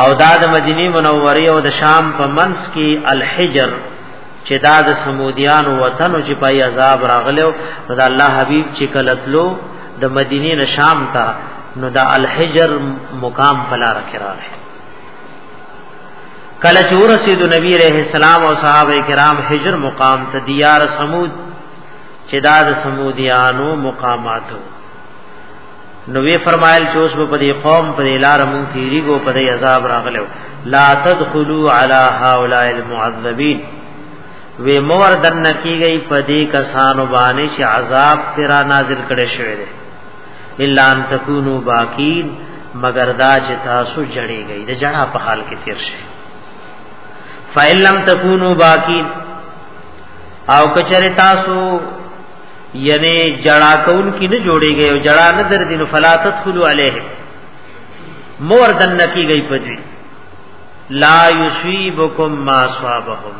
او دا د مدینه منوره او د شام په منځ کې الحجر چې دا د سمودیانو وطن او چې پای عذاب راغلو نو دا الله حبیب چې کلتلو د مدینه نشام ته نو دا الحجر مقام پلا رکھ رہا ہے کله چې ورسید نبی رحم السلام او صحابه کرام حجر مقام ته دیار سمود چې دا د سمودیانو مقاماتو نو وی فرمایل چې اوس په دې قوم په لار مون تیریګو په دې عذاب راغلو لا تدخلوا علی هؤلاء المعذبین وی مور دن کیږي په دې کسانو باندې چې عذاب تیرا نازل کړي شوی دی الا ان تکونو باقین مگر دا چې تاسو جړې گئی د جنا په حال کې تیر شي فإِن لَّمْ تَكُونُوا باقین او کچره تاسو یعنی جڑا کون کی نه جوړیږي او جڑا نه در دین فلا تدخلوا علیه مور دن نکی گئی پدوی لا یصيبکم ما صابهم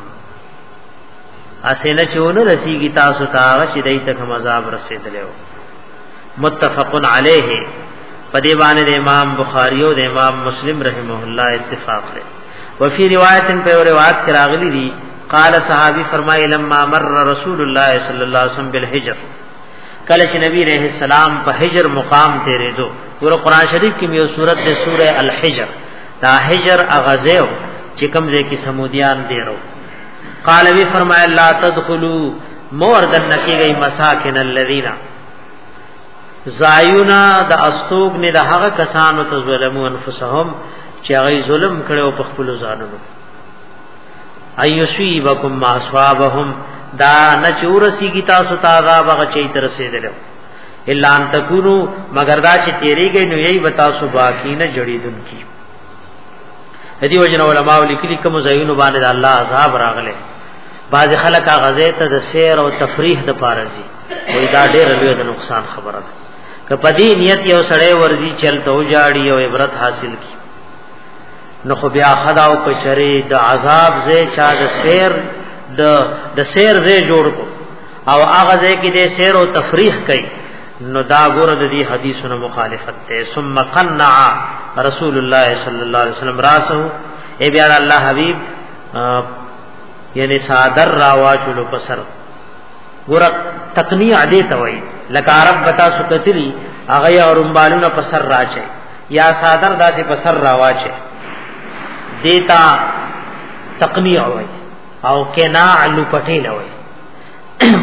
اسنه چونه رسیږي تاسو ته هغه چې دای ته کوم عذاب رسیدلو متفقن علیه پدې باندې امام بخاری او امام مسلم رحمه الله اتفاق لري وفي روایت په روایت کې راغلي دي قال صحابي فرمای لما مر رسول الله صلی الله علیه وسلم بالحجر کله چې نبی رحم السلام په حجر مقام تیرې دو ګور قران شریف کې یو سورت ده سوره الحجر دا حجر اغزیو چې کوم ځای کې سمودیان دیرو قال وی فرمای لا تدخلوا مور دن کیږي مساکن الذین زایونا د استوګ نه د هغه کسانو ته ظلمو انفسهم چې هغه ظلم کړو په خپل ځانونو ايصيبكم ما اصابهم دا نچورسی کی تاسو تا عذاب غچی تر رسیدلو الا ان تکونو مگر دا چې تیری گئی نو یی وتا سو باقی نه جړی دن کی هدی وجن علماء لیکلی کوم زینو باندې الله عذاب راغله بعض خلک غزه ته د سیر او تفریح د پاره زی وای دا ډیر لوی د نقصان خبره ده کپدی نیت یو سړی ورزی چل تو جاړي او عبرت حاصل کی نو خو بیا خدا او کچری د عذاب زې چا د سیر د د سیر زې جوړ کو او هغه زې کې د سیر او تفریح کوي نو دا ګور د دې حدیثونو مخالفت ته ثم قنع رسول الله صلی الله علیه وسلم راسه ای بیا الله حبیب یعنی صادر راواچلو پسر ګور تقنیع دې ته وای لکه عرب بتا سکتلی هغه اورمبالونه پسر راچي یا صادر داسې په سر راواچه دیتا تقنیع وای او کنا علو پټی لوي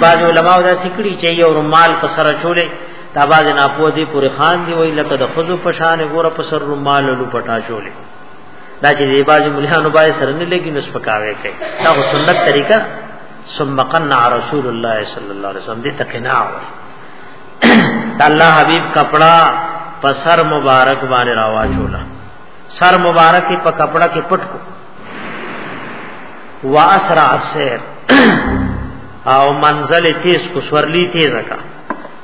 بعض علماء دا سکړي چې یو رومال په سر چولې دا بعض نه پوه دي پورې خان دی وای لکه د خزو په شان ګوره په سر رومال لو پټا چولې دا چې دی بعض مليانو باندې سر نه لګي نس پکاوي کوي دا سنت طریقه ثم قنع رسول الله صلی الله علیه وسلم دې تقناع وای الله حبیب کپڑا په سر مبارک باندې راواچولا سر مبارک په کپڑا کې پټ کو واسرع السير او منزل تیز کو سورلی تیز کا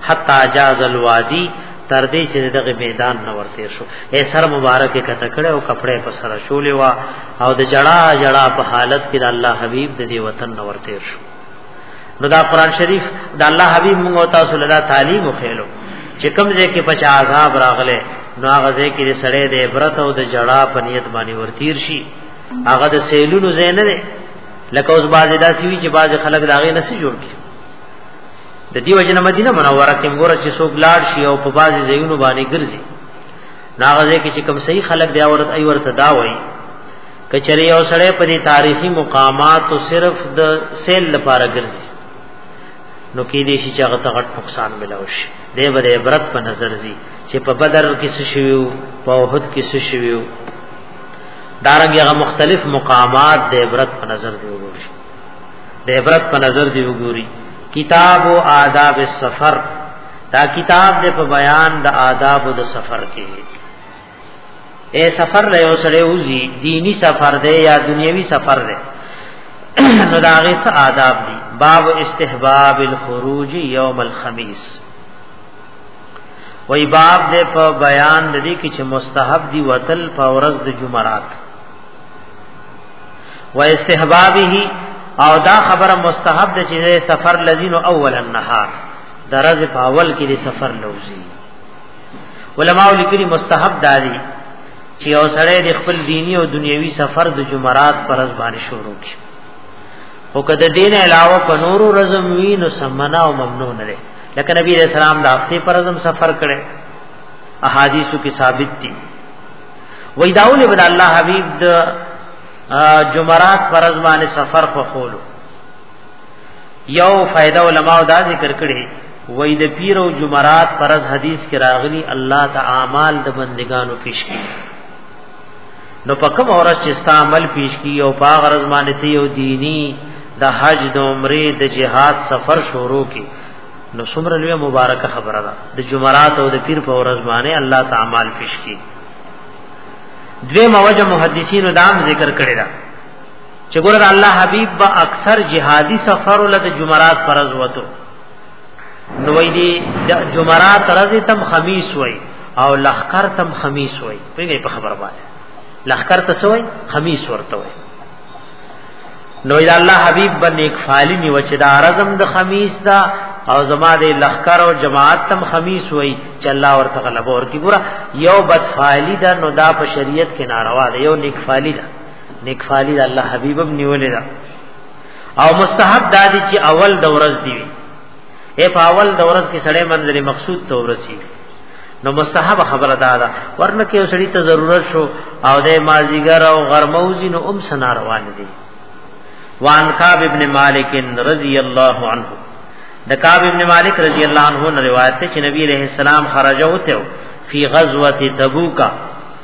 حتا جاز الوادی تر دې چې دغه میدان نه ورته شو اے سر مبارک کته کړه او کپڑے په سره شولې وا او د جړا جړا په حالت کې د الله حبیب د دې وطن نه ورته شو نو دا قران شریف د الله حبیب موږ او تاسو له تعلیم وخېلو چې کوم ځای کې پچا عذاب راغله نو هغه ځای کې سړې د عبرت او د جړا په نیت باندې ورتیر شي هغه د سیلونو ځای نه دی لکه اوس باز داسې وی چې باز خلک داغه نه سي جوړ کی د دې وجنه مدینه منوره کې موږ چې څوک لاړ شي او په باز ځایونو باندې ګرځي ناغه ځای کې چې کوم صحیح خلک دی اورت ای ورته دا وایي کچری یو سړی په دې تاریخي مقامات او صرف د سیل لپاره ګرځي نو کې دې شي چې هغه ته غټ نقصان ملو شي دې به عبرت په نظر دي چې په بدر کې څه شویو په احد کې څه شویو دارنګ هغه مختلف مقامات د عبرت په نظر دی وګوري د عبرت په نظر دی وګوري کتاب او آداب السفر دا کتاب دې په بیان د آداب او د سفر کې اے سفر له یو سره وزي دینی سفر دی یا دنیوي سفر دی نو دا غي څه آداب دي باب استحباب الخروج یوم الخميس وای باب دې په بیان د دې کې چې مستحب دي وتل په ورځ د جمعرات و استحبابه او دا خبره مستحب ده چې سفر لذین اول النهار درز په اول کې د سفر لوزي علماء لیکلي مستحب دادي چې او سره د خپل دینی او دنیوي سفر د جمعرات پر ځبان شروع کی او کده دین علاوه په نور رزم وی نو سمنا او ممنوع نه لري لکه نبی رسول الله د هفته پر ځم سفر کړي احادیثو کې ثابت دي وای داول ابن الله حبیب د جمعرات پر ځبان سفر په خولو یو فائدہ علماء دا ذکر کړي وای د پیر او جمعرات فرض حدیث کې راغلی الله ته اعمال د بندگانو پیش کی نو په کوم اورس چې ستا عمل پیش کی او په غرض باندې ته یو دینی د حج د عمره د جهاد سفر شروع کی نو څومره لوی مبارکه خبره ده د جمعرات او د پیر په اورس باندې الله ته اعمال پیش کی دوی موجه محدثین دام ذکر کړی دا چې ګور الله حبيب با اکثر جهادي سفر ول د جمعرات فرض وته نو وی دي د جمعرات فرض تم خميس وای او لخر تم خميس وای پیږي په خبره باندې لخر ته سوې خميس ورته وای نو دا الله حبيب باندې یک فالی نیو چې دا رزم د خميس دا او زما د لخر او جماعت تم خميس وای چې الله ورته غلبه ورکی ګوره یو بد فالی دا نو دا په شریعت کې ناروا دی یو نیک فالی دا نیکفالی د الله حبیبم نیولې ده او مستحب دا دي چې اول د ورځ دی اے په اول د ورځ کې سړی منځري مقصود ته ورسی نو مستحب خبره دا ده ورنه کې سړی ته ضرورت شو او د مازیګر او غرموزی نو ام سنا روان دي وان کعب ابن مالک رضی الله عنه د کعب ابن مالک رضی الله عنه روایت ته چې نبی عليه السلام خرجوته فی غزوه تبوک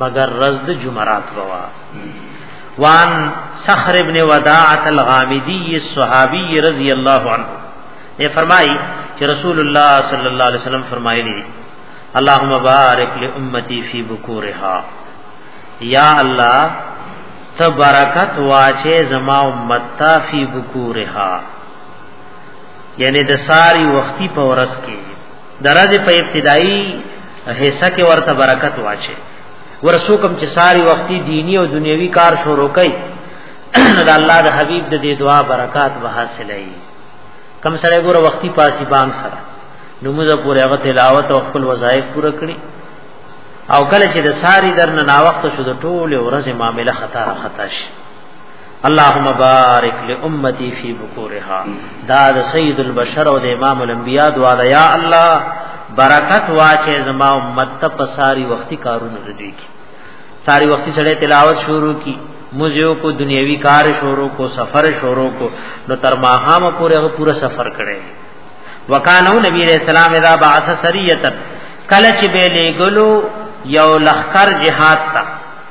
مگر رزد جمعرات بوا وان سخر ابن وداعت الغامدی الصحابی رضی اللہ عنہ نے فرمائی کہ رسول اللہ صلی اللہ علیہ وسلم فرمائی لی اللہم بارک لی امتی فی بکورہا یا اللہ تا برکت واچے زما امت تا فی بکورہا یعنی د ساری وختی په ورځ کې درځي په ابتدایي حصہ کې ورته برکت واچي ورسو کوم چې ساری وختي دینی او دنیوي کار شروع کړي نو د الله د حبیب د دې دعا برکات به حاصلې کم سره ګور وختي پاسي بام سره نو موږ پورې هغه تلاوت او خپل وظایف پوره کړی او کله چې د ساری درنه نا وخت شو د ټوله ورځې معاملې خطا خطا شي اللهم بارک لامتی فی بکورها دا د سید البشر او د امام الانبیاء دعا ده یا الله برکت واچې زما امت ته پساری وختي کارونه ردی کی ساری وختي سره تلاوت شروع کی مزیو کو دنیوی کار شروع کو سفر شروع کو نو تر ماهام پورې هغه پورا سفر کړي وکانو نبی علیہ السلام اذا بعث سریه کله چې به لګلو یو لخر جهاد تا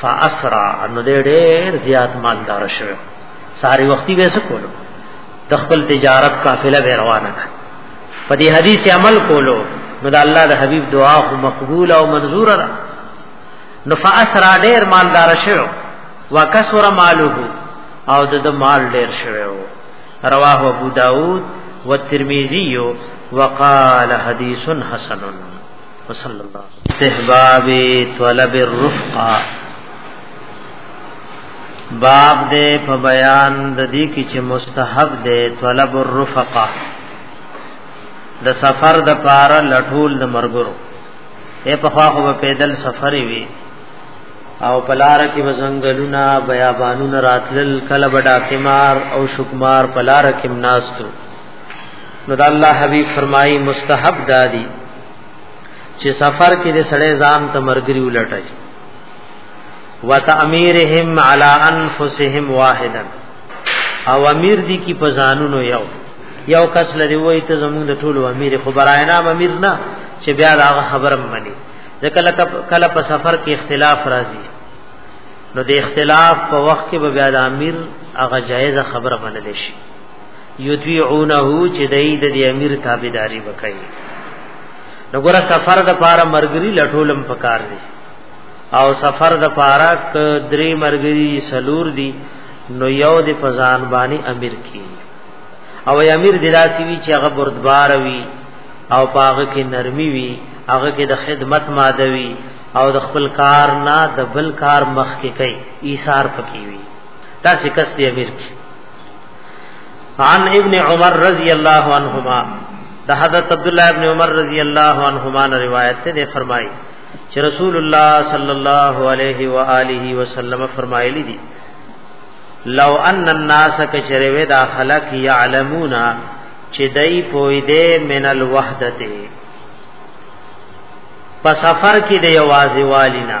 فاسرا نو دې ډېر زیات مالدار شو ساری وختي به سکولو د خپل تجارت قافله به روانه کړ په دې حدیث عمل کولو نو د الله د حبیب دعا خو مقبول او منظور ده نو فاسرا ډېر مالدار شو وکسر ماله او د مال ډېر شو رواه ابو داود والترمذی وقال حدیث حسن وصلی الله استحباب طلب الرفقه باب دې په بیان د دې کې چې مستحب دې طلب الرفقه د سفر د پار لټول د مرګرو اے په خوا خو پیدل سفر وی او پلار کې وزنګلونه بیابانونه راتلل کله بډا کمار او شکمار پلار کې مناستو نو د الله حبیب فرمایي مستحب دادی دا چې سفر کې د سړی ځان ته مرګري ولټای وتامرهم علی انفسهم واحدا او امیر دی کی پزانونو یو یو کس لري وای ته زموږ د ټولو امیر خو براینا امیر نه چې بیا دا خبره مني ځکه کله په سفر کې اختلاف راځي نو د اختلاف په وخت کې به بیا د امیر هغه جایزه خبره منل شي یطیعونه چې دای د دې امیر تابعداري وکړي نو ګره سفر د پاره مرګري لټولم پکار دي او سفر د پاره ک درې مرګري سلور دي نو یو د پزان باندې امیر کی او امیر دلاسی وی چې هغه بردبار وی او پاغه کې نرمي وی هغه کې د خدمت ماده وی او د خپل کار نه د بل کار مخ کې کوي ایثار پکې وی تاسو کس دی امیر کی عن ابن عمر رضی اللہ عنہما دا حضرت عبداللہ ابن عمر رضی اللہ عنہما نے روایت تے فرمائی چې رسول الله صلی الله علیه و آله وسلم فرمایلی دي لو ان الناس کشروی دا خلق یعلمون چې دای پوی دې من الوحدته په سفر کې د یوازې والینا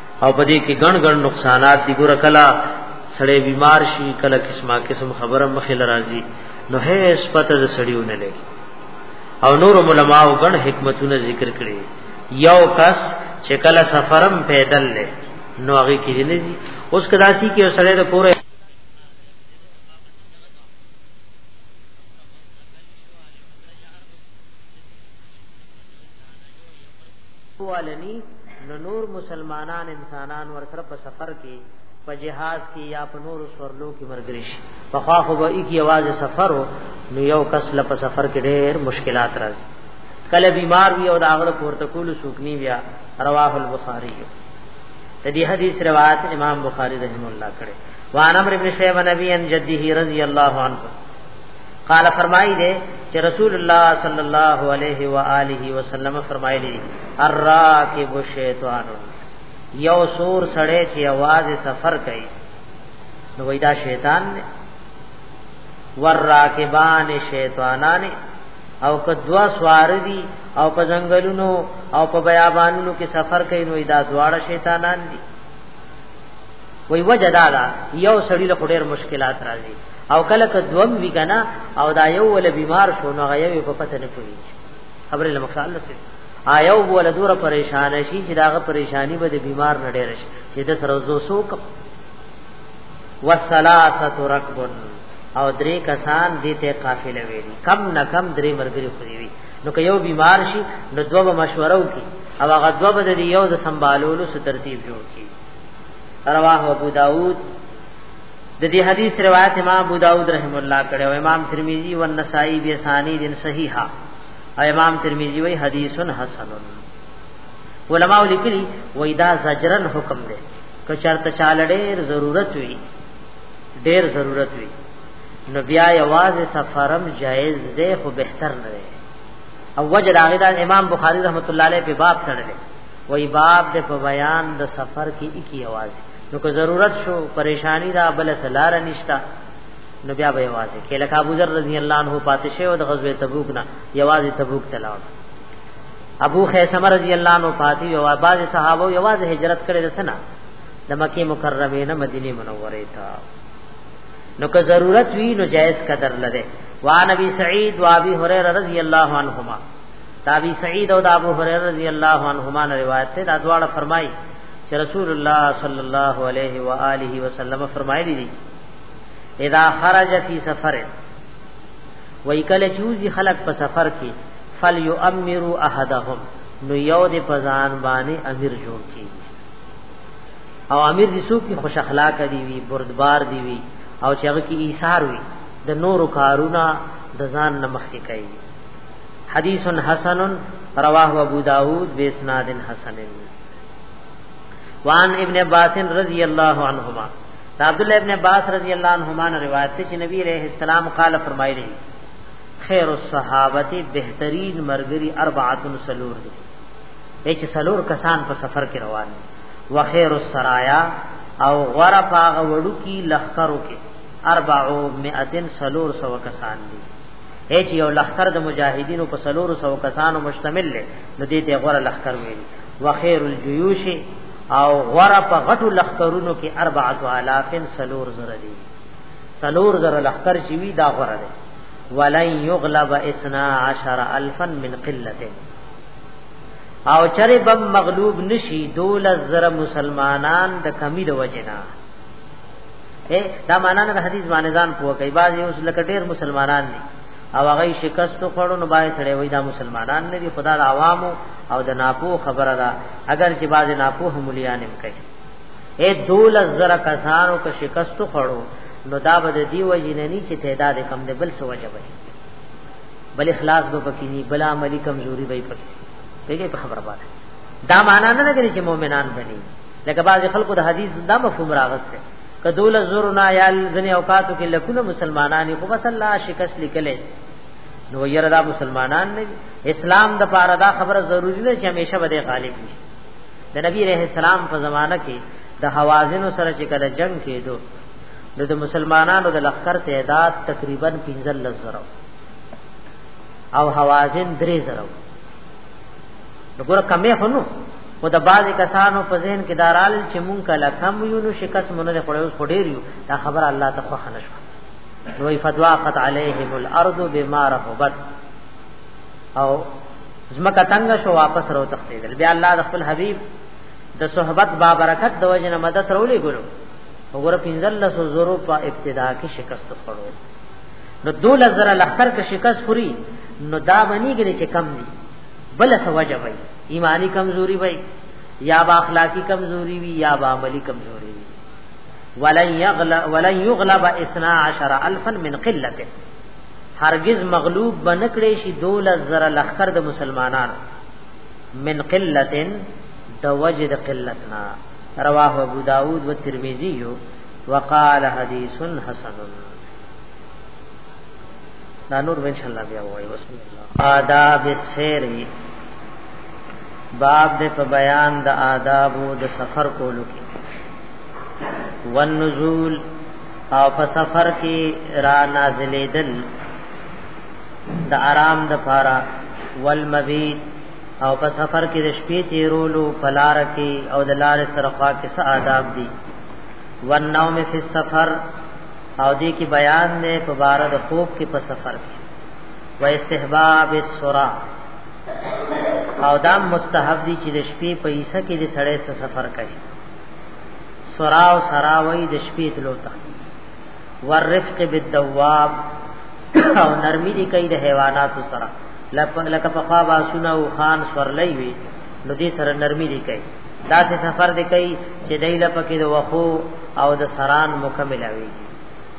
او په دې کې ګڼ ګڼ نقصانات دي ګور کلا سړی بیمار شي کله قسمه قسم خبره مخې لرازي نو هیڅ پته د سړیونه لګي او نور علماء ګڼ حکمتونه ذکر کړي یو کس چې کله سفرم پیدل لې نو هغه کې نه دي اوس کدا سي کې سړی د پوره والنی نو نور مسلمانان انسانان ورسره په سفر کې په جهاز کې یا په نور سورلو کې مرګري شي په خوا خو به یې आवाज سفر نو یو کس له په سفر کې ډېر مشکلات راځي کله بیمار وي او دا غره پورته کول سوکنی بیا رواه البخاری د دې حدیث روایت امام بخاری رحم الله کړه وان امر ابن شیبه نبی ان جدیه رضی الله عنه قال فرمایي دي چې رسول الله صلی الله علیه و آله وسلم فرمایلی الراکب شیطان یو سور سړی چې आवाज سفر کوي نو وېدا شیطان دی والراکبان شیطانان او که دوا سوار دي او په ځنګلونو او په بیابانونو کې سفر کوي نو دا دواړه شیطانان دي وی وجه دا دا یو سړی له ډېر مشکلات راځي او کله که دوم وی کنه او دا یو ول بیمار شو نو غیوی په پته نه پوي خبره له مخه الله سي آیو ول دور پریشان شي چې داغه پریشانی به د بیمار نه ډېر شي چې د سره زو سوک وسلاست رکبن او درې کسان دې ته قافله ویلي کم نه کم درې مرګري خو دی نو که یو بیمار شي نو دوه مشوره وکي او هغه دوه بده یو د سنبالولو سترتیب جوړ کی رواه ابو داود د دې حدیث روایت امام ابو داود رحم الله کړه او امام ترمذی او النسائی به ثانی دین صحیحه او امام ترمذی وی حدیث حسن علماء لیکلی وای دا زجرن حکم دی که چرته چاله ډیر ضرورت وي ډیر ضرورت وي نو بیا یوازې سفرم جایز دی خو بهتر نه دی او وجه دا غدا امام بخاری رحمت الله علیه په باب تړلې وای باب د په بیان د سفر کې اکی आवाज نو که ضرورت شو پریشانی دا بل سلار نشتا نو بیا به आवाज کې لکه ابو ذر رضی الله عنه پاتې شه او د غزوه تبوک نه یوازې تبوک تلاو ابو خیسمه رضی الله عنه فاتی او بعض صحابه یوازې هجرت کړې ده سنا د مکه مکرمه نه مدینه منوره ته نو که ضرورت وی نو جائز قدر لره وان ابي سعيد وابي هريره رضی الله عنهما تابعی سعید او د ابو هريره رضی الله عنهما روایت ده دا دواړه فرمایي چې رسول الله صلی الله علیه و آله وسلم فرمایلی دي اذا خرج فی سفر وای کله چوزي خلق په سفر کې فلیؤمروا احدهم نو یو د پزان باندې امیر جوړ کی او امیر دې سو کې خوش اخلاق دی وی بردبار دی وی او چې هغه کې ایثار وی د نورو کارونه د ځان نمخ کې کوي حدیث حسن رواه ابو داود باسناد حسن وان ابن عباس رضی الله عنهما دا عبد الله ابن عباس رضی الله عنهما نے روایت ہے کہ نبی علیہ السلام قال فرمائے رہی خیر الصحابت بہترین مرگری اربعۃ سلور دی ایچ سلور کسان په سفر کې روان دي وخیر السرایا او غره پاغه وړو کی لخرو کې اربعو مئتن سلور سو کسان دي هیڅ یو لخر د مجاهدینو په سلور سو کسانو مشتمل له د دې ته غره لخر ویل وخیر الجیوش او غره په غټو لخرونو کې 4000 سلور زره دي سلور زره لخر چې وی دا غره دي ولن یغلب 12000 من قله او چرې بم مغلوب نشي دول زره مسلمانان د کمی د وجنا اے دا معنا نه حدیث باندې ځان پوه کوي باز یو لکه ډیر مسلمانان دي او هغه شکست خوړو نو باید سره وي دا مسلمانان نه دي خدا د عوامو او د ناپو خبره ده اگر چې باز ناپو هم لیانم کوي اے دول زر کسانو که شکست خوړو نو دا به دی وجنه نه چې تعداد کم دی بل څه وجه وي بل اخلاص به پکې نه بل عملی کمزوري به پکې پیګه په خبره باندې دا معنا نه لګري چې مؤمنان بني لکه بعض خلکو د حدیث دا مفهوم راغسته کدول زورنا یا ځنی اوقاتو کې لکونه مسلمانان خو بس الله شکست لیکلې نو یره دا مسلمانان نه اسلام د پاره دا خبره ضروری ده چې همیشه به غالب وي د نبی رحم السلام په زمانہ کې د حوازن سره چې کله جنگ کېدو نو د مسلمانانو د لخر تعداد تقریبا 15 زره او حوازن 3 زره وګوره کمې هونو خو د بعضې کسانو په ذهن کې دارال چې مونږ کله کم یو نو شکست مونږ نه خوړې اوس خډیر یو دا خبره الله ته خو خنه شو نو فدواقت علیهم الارض بما رحبت او زمکه تنگ شو واپس رو تختیدل بیا الله د خپل حبیب د صحبت با برکت د وجنه مدد رولې ګلو وګوره پینځل لس زورو په ابتدا کې شکست خورو نو دوله زره لختر کې شکست خوري نو دا بنی ګری چې کم دي بل څه وجه وي ایمانی کمزوري وي یا با اخلاقی کمزوري وي یا با عملی کمزوري وي ولن یغلب ولن یغلب 12000 من قله هرگز مغلوب بنکړې شي دوله زره لخر د مسلمانانو من قله د وجد قلتنا رواه ابو داود و ترمذی وقال حدیث حسن دا نور ان شاء الله بیا وایي آداب السیر باب د په بیان د آداب او د سفر کولو کې والنزول او په سفر کې را نازلېدل د آرام د پاره والمبیت او په سفر کې د شپې تیرولو پلار کې او د لار سره خوا کې څه آداب دي والنوم فی السفر او دې کې بیان نه په بار د خوب کې په سفر کې و استحباب السرا او دا مستحب دي چې د شپې په حصہ کې د سړې سره سفر کوي سرا او سرا وای د شپې تلو ته ورفق بالدواب او نرمی دي کوي د حیواناتو سره لکه لکه په خوا باسونه او خان سورلې وي نو دې سره نرمی دي کوي دا څه سفر دي کوي چې دایله پکې د وخو او د سران مکمل وي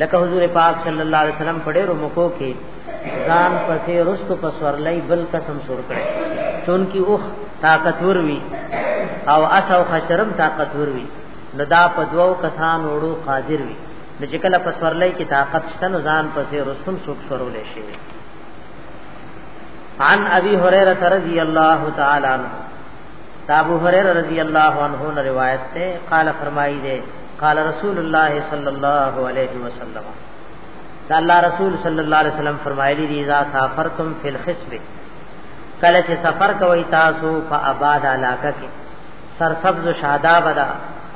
لکه حضور پاک صلی الله علیه وسلم په ډېرو مکو کې ځان پسې رستو پسورلای بل قسم سور کړي چون کې اوخ طاقتور وي او اس او خشرم طاقتور وي نو دا په دوو کسان وړو قادر وي نو چې کله پسورلای کې طاقت شته نو ځان پسې رستم سور سورول شي عن ابي هريره رضي الله تعالى عنه ابو هريره رضی الله عنه نے روایت سے قال فرمائی دے قال رسول الله صلی الله علیه وسلم دا الله رسول صلی الله علیه وسلم فرمایلی دی اذا سافرتم فی الخصب کله چې سفر کوي تاسو په آباد علاقه کې سرسبز شاداب ده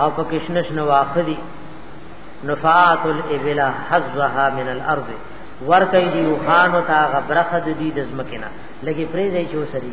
او په کشنش نو واخدي نفعات الابل حظها من الارض ورکې دی وخانو تا غبرخه دی د زمکنا لګي پرې ځای چې وسري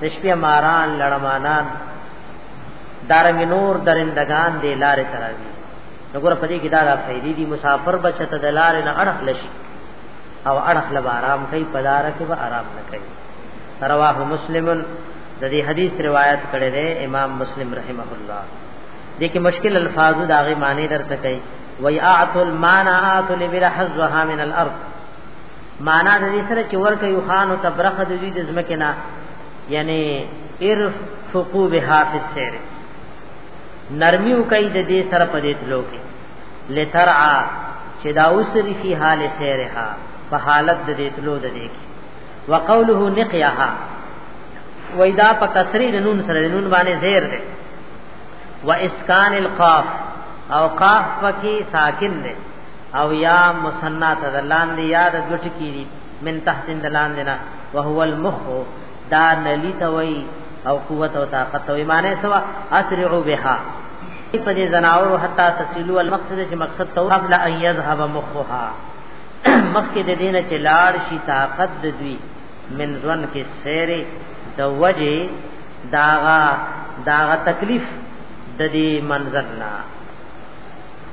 د شپې ماران لړمانان دارنګ نور درندگان دی لارې تراوی وګوره په دې کې دا د فائدې دي مسافر بچته د لارې نه اړه لشي او اړه له آرام کوي په لار کې به آرام نه کوي رواه مسلم د دې حدیث روایت کړی دی امام مسلم رحمه الله دې کې مشکل الفاظ دا غي معنی درته کوي ويعت المانعات لبرحزها من الارض معنا د دې سره چې ورکه یو خان او تبرخه د دې د زمکه نه یعنی ارفقو بها فی السیر نرمیو کوي د دې سره په دې تلو کې لترعا چې دا اوسری فی حال سیرها په حالت د دې تلو د دې کې وقوله نقیها وېدا په کسری د نون سره د نون باندې زیر ده و اسکان القاف او قاف پکې ساکن ده او یا مثنا ته د لاندې یا د دوټ کیری من تحت د لاندې نه وهو المخ دا نلی ته وای او قوت او طاقت او ایمانه سوا اسرعوا بها په دې زناور حتا تصلوا المقصد چې مقصد تو قبل ان يذهب مخها مخکې د دینه چې لاړ شي طاقت د دوی من ځن کې سیر د وجه داغا داغا تکلیف د دې منظر نه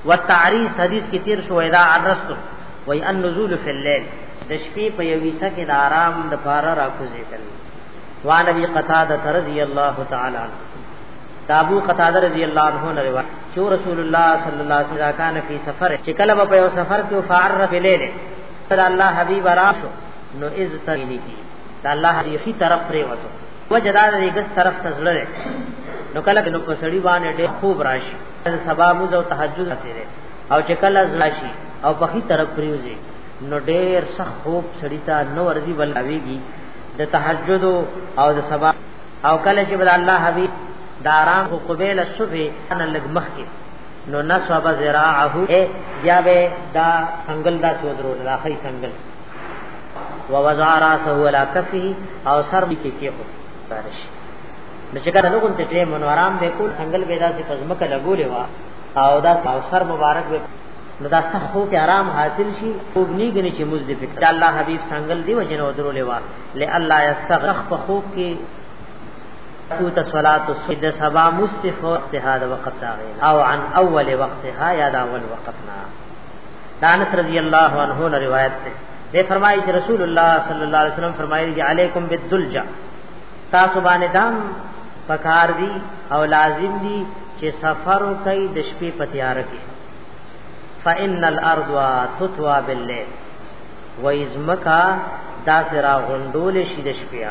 والتعريس حدیث کې تیر شو اذا عرست وای ان نزول فی الليل د شپې په یویسه کې د آرام د پاره راکوزې کړي وان ابي قتاده رضی الله تعالی عنہ ابو قتاده رضی الله عنه نے روایت چې رسول الله صلی الله علیه وسلم کان فی سفر چې کله په یو سفر کې فارغ لیل صلی الله حبیب راشو نو از تنی کی دا الله حقیقی طرف پرې وته وجدا دې ګس طرف ته زړه نو کله نو په سړی باندې ډېر خوب راشي سبا موږ او تهجد سره او چې کله زلاشي او په خي طرف پریوزي نو ډېر سخت خوب سړی ته نو ورځي بلويږي د تهجد او د سبا او کله چې بل الله حبيب د آرام او قبيل الصبح ان لګ مخ کې نو نصب ذراعه یا به دا سنگل دا سو درو دا خی سنگل ووزع راسه ولا کفه او سر کې کې هو بارش نو چې کله لګون ته ټیم نو آرام به کول انګل به داسې پزمکه لګولې وا او دا سر مبارک به نو دا څه خو کې آرام حاصل شي او نه غني چې مزد فکر الله حبيب څنګه دی وجنه ودرو لوا لالا يستغرق په خو کې تو ته صلات الصبح د سبا مستف وقت هدا وقت داغه او عن اول وقتها یا دا اول وقتنا دانس رضی اللہ عنہ نے روایت سے دے فرمائی رسول اللہ صلی اللہ علیہ وسلم فرمائی علیکم بالدلجہ تاسو باندې دم پکار دی او لازم دی چې سفر کوي د شپې په تیار کې فإن الأرض تطوى بالليل وإزمکا دا سرا غندول شي د شپې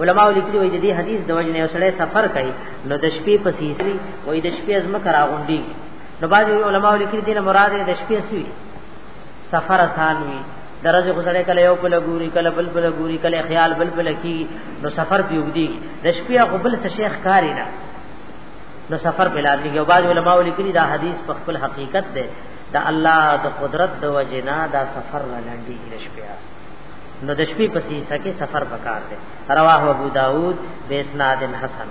علماء لیکلي وي د دې حدیث د وجنه وسړی سفر کوي نو د شپې په سیسري وي د شپې ازمکه راغونډي نو بعضي علماء لیکلي دي مراد د شپې سوي سفر آسان وي درځه غزړې کله یو کله ګوري کله بل بل ګوري کله خیال بل بل کی نو سفر دی وګدي د شپې خو بل څه شیخ کاری نه نو سفر په لازمي یو باج علماء لیکلي دا حدیث په خپل حقیقت ده دا الله د قدرت د وجنا دا سفر ولندي د شپې نو د شپې په سیسه کې سفر پکار دی رواه ابو داود بیسناد حسن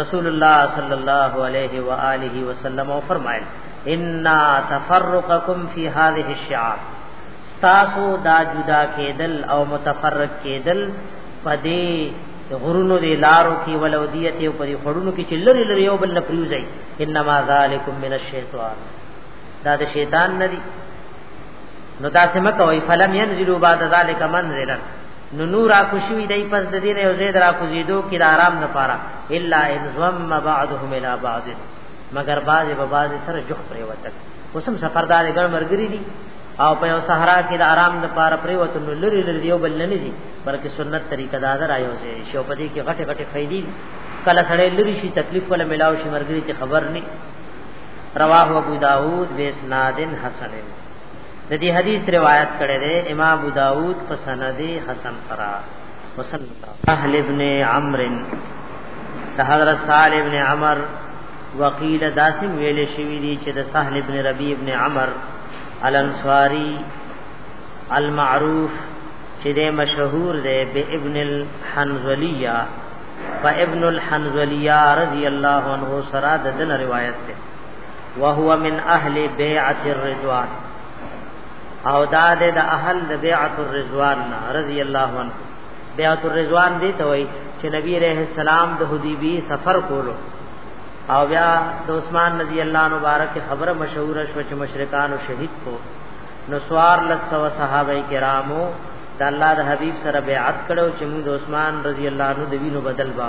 رسول الله صلی الله علیه و آله وسلم او فرمایل ان تفرقکم فی هذه الشعار تاسو دا جدا کېدل او متفرق کېدل پدې غرونو دی لارو کې ولودیت او پرې خړونو کې چې لری لری یو بل لپریوځي انما ذالکم من الشیطان دا د شیطان نه دی نو دا سمکه وای فلم ينزلوا بعد ذلك منزلا نو نور اكو شوي دای پس د دین او زید را کوزیدو کې د آرام نه پاره الا ان زم بعضهم الى بعض مگر بعض به بعض سره جخ پرې وتل وسم سفردار ګړ مرګري دي او په یو صحرا کې د آرام نه پاره پرې وته نو لری لری یو بل نه دي بلکې سنت طریقه دا در آیو شي شو په دې کې غټه غټه فائدې کله سره لری شي تکلیف ولا ملاو شي مرګري ته خبر نه رواه ابو داود بیسنادن حسن د دې حدیث روایت کړی دی امام ابو داود په سند حسن سره وصلی الله سهل ابن عمرو د حضرت سهل ابن عمر وقیل داسم ویل شوی دی چې د سهل ابن ربی ابن عمر الانصاری المعروف چې د مشهور دی به ابن الحنزلیه فابن الحنزلیه رضی الله عنه سره د دن روایت ده وهو من اهل بیعت الرضوان او دا د اهل د بیعت الرضوان رضی الله عنه بیعت الرضوان دی ته وای چې نبی رحم السلام د حدیبی سفر کولو او بیا د عثمان رضی الله عنه مبارک خبره مشهور شو چې مشرکان او شهید کو نو سوار لسو صحابه کرامو د الله د حبیب سره بیعت کړو چې موږ د عثمان رضی الله عنه د وینو بدل با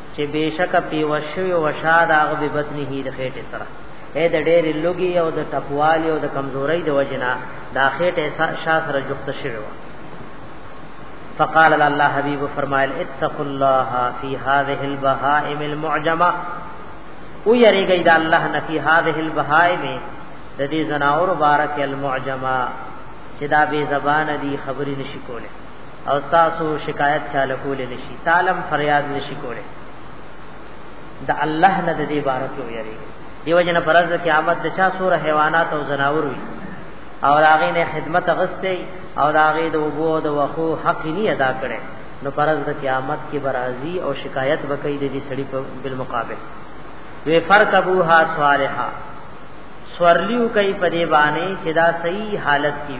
چې بشک پیوشو او شاد هغه به بدنی هی د خېټه سره اې د ډېر لوګي او د تقوال او د کمزوري د وجنا د خېټه شاه سره جوخت شوی و فقال الله حبيب فرمایل اتقوا الله في هذه البهائم المعجمه او یریږي د الله نه فی هذه البهائم د دې زناور بارک المعجمه چې دا به زبان دي خبرې نشي کوله او تاسو شکایت چاله کول نشي تعلم فریاد نشي کوله د الله نه د دې بار کې ویری دیو جن فرض قیامت د چا سور حیوانات او جناور وي او هغه نه خدمت غسته او هغه د وبو د وخو حق نه ادا کړي نو فرض د قیامت کې برازي او شکایت وکړي د دې سړي په بالمقابل وی فرکبوها صالحا سورلیو کوي په دې باندې چې دا صحیح حالت کې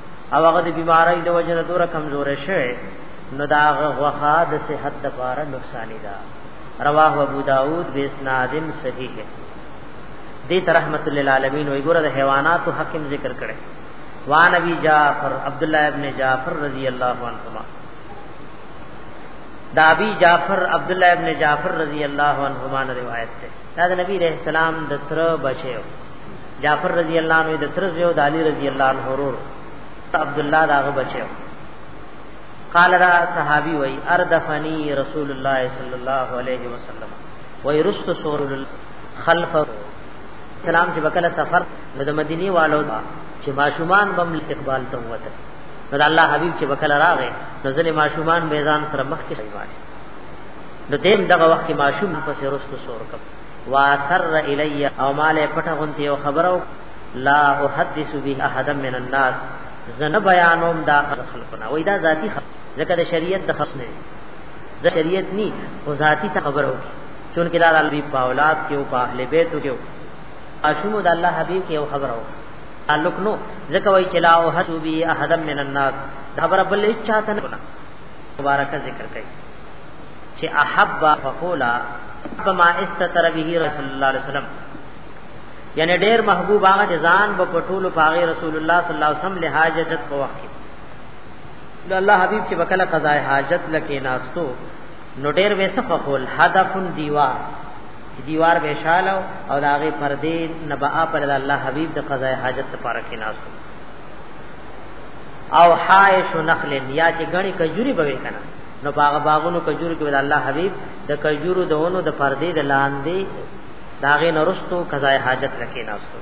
او هغه د بیماری د وجه نه دوره کمزورې شوی نو دا هغه غوخه د صحت لپاره نقصان ده رواه ابو داود بسناد صحیح دې تر رحمت للعالمین وی ګوره د حیوانات حکم ذکر کړي وان ابي جعفر عبد الله ابن جعفر رضی الله عنهما دا ابي جعفر عبد الله ابن جعفر رضی الله عنهما روایت ده دا د نبی رحم السلام د تر بچو جعفر رضی الله عنه د تر زیو د علی رضی الله عنه ورور ته عبد الله داغه بچو قال را صحابي وای اردفني رسول الله صلی الله علیه وسلم وای رست سور خلف سلام چې وکړه سفر د مدینه والو چې ماشومان بم استقبال ته وته نو د الله حبيب چې وکړه راغې نو ځنې ماشومان میدان سره مخ کې شي باندې نو دیم دغه وخت ماشوم پسې رست سور کړ واسر الی او مال پټه غونتی او خبرو لا احدث به احد من الناس زنه بیانوم دا خلقنا وای دا ذاتی ځکه د شریعت د خص نه د شریعت نی او ذاتی ته خبر وکي چونکه دا الله په اولاد کې او په اهل بیت کې او اشمو د الله حبیب کې او خبر وکي تعلق نو ځکه وای چې لا او حسو بی احد من الناس خبر بل اچا ته مبارک ذکر کوي چې احب فقولا بما استتر به رسول الله علیه وسلم یعنی ډیر محبوب هغه ځان په پټول پاغه رسول الله صلی الله علیه وسلم له حاجت په وخت کې الله حبیب چې وکړه قضاء حاجت لکه ناستو نو ډیر وسه فقول هدف دیوار دیوار به شاله او داغه پردې نبا پر الله حبیب د قضاء حاجت لپاره کې ناستو او حائش نخل یا چې غني کجوري بوي کنه نو باغ باغونو کجور کې ول الله حبيب د کجورو دونو د پردې د لاندې داغه نرستو قضای حاجت لکې ناستو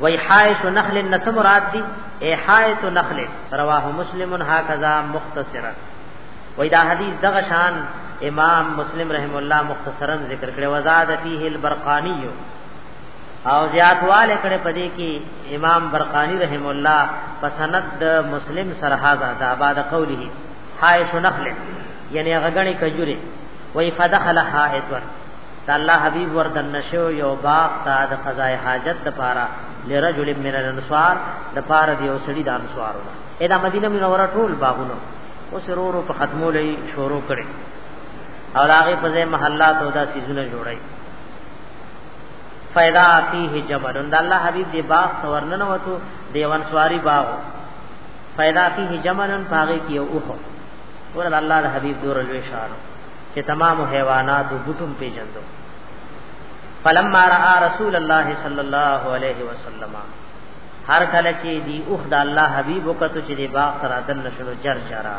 وای حائط نخل النس مراد دی اے حائط نخل رواه مسلم هكذا مختصرا وای دا حدیث دغه شان امام مسلم رحم الله مختصرا ذکر کړي وزاد فيه البرقاني او زیاتواله کړه پدې کې امام برقانی رحم الله پسند مسلم سرحاضه دا بعد قوله حائش نخل یعنی غغنی کجوره وای فدخل حائط ور دا الله حبیب ور دنشو یو باغ تا د قضای حاجت د پاره لرجل من الانصار د پاره دی اوسړي د انصارو ادا مدینه منوره ټول باغونه اوس ورو په ختمو لې شروع کړي او هغه په ځای محلات او دا سيزونه جوړي فیدا فیه جبل دا الله حبیب دی باغ تورنن وته دی ونسواری باغ فیدا فیه جبل پاغه کی او اوخ ور الله د حبیب دور لوی شان چې تمام حیوانات او بوټم پیجندو فلما را رسول الله صلی الله علیه وسلم هر کله چې دی اوخ د الله حبیب وکړو چې دی باغ تراتل نشلو جر جرا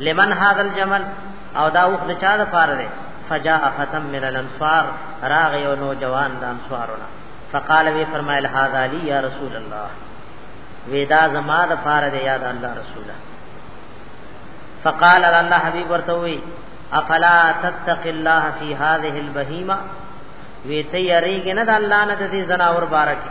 لمن هذا الجمل او دا اوخ د چا د پاره ده فجاء فتم من الانصار راغ یو نوجوان د انصارونه فقال وی فرمایل هذا لي يا رسول الله ودا زما د پاره ده یاد الله رسوله فقال الله حبيب ورته وی افلا تتق الله في هذه البهيمه وی ته یریږي نه د الله نه د دې زناور بارکه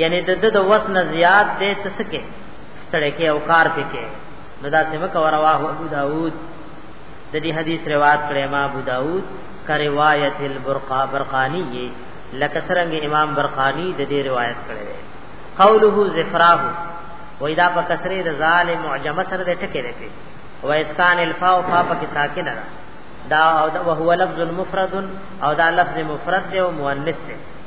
یعنی د د وس نه زیات دې تسکه ستړی کې او کار پکې نو دا څه وکړه رواه ابو داود د دې حدیث روایت کړی ما ابو داود کا روایت البرقا برقانی لکه څنګه امام برقانی د دې روایت کړی قوله زفراه و اذا په کسره د زال معجمه سره د ټکی دی و اسکان الفاء فا په کې ساکن ده دا او هو لفظ مفرد او دا لفظ مفرد دی او مؤنث دی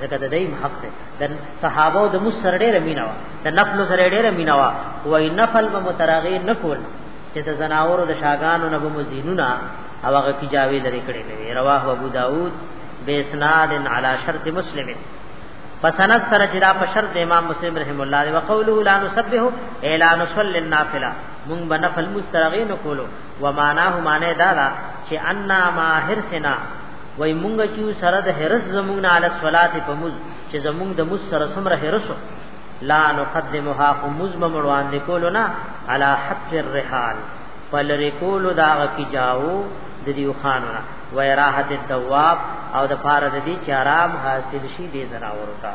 ځکه د دیم حق دی د صحابه د مو سره ډېر مینا وا د نفل سره ډېر مینا وا وای نفل به متراغي نه کول چې د زناورو د شاګانو نه به مزینونه او هغه کی جاوی لري کړي نه رواه ابو داود به اسناد علی شرط مسلم فسند سره چې دا په شرط امام مسلم رحم الله دی وقوله لا نسبه الا نصلي النافله مونږ به نفل مسترغین کولو ومانه معنی دا دا چې ان ما هرسنا وای مونږ چې سره د حرس زمونږ نه علی صلات په موز چې زمونږ د موز سره سمره حرسو لا نقدمها قمز بمړوان دې کولو نه علی حق الرحال پلر کولو دا کی جاو د دیو خانو نه وای راحت الدواب او د پار د دې چې آرام حاصل شي دې زناور تا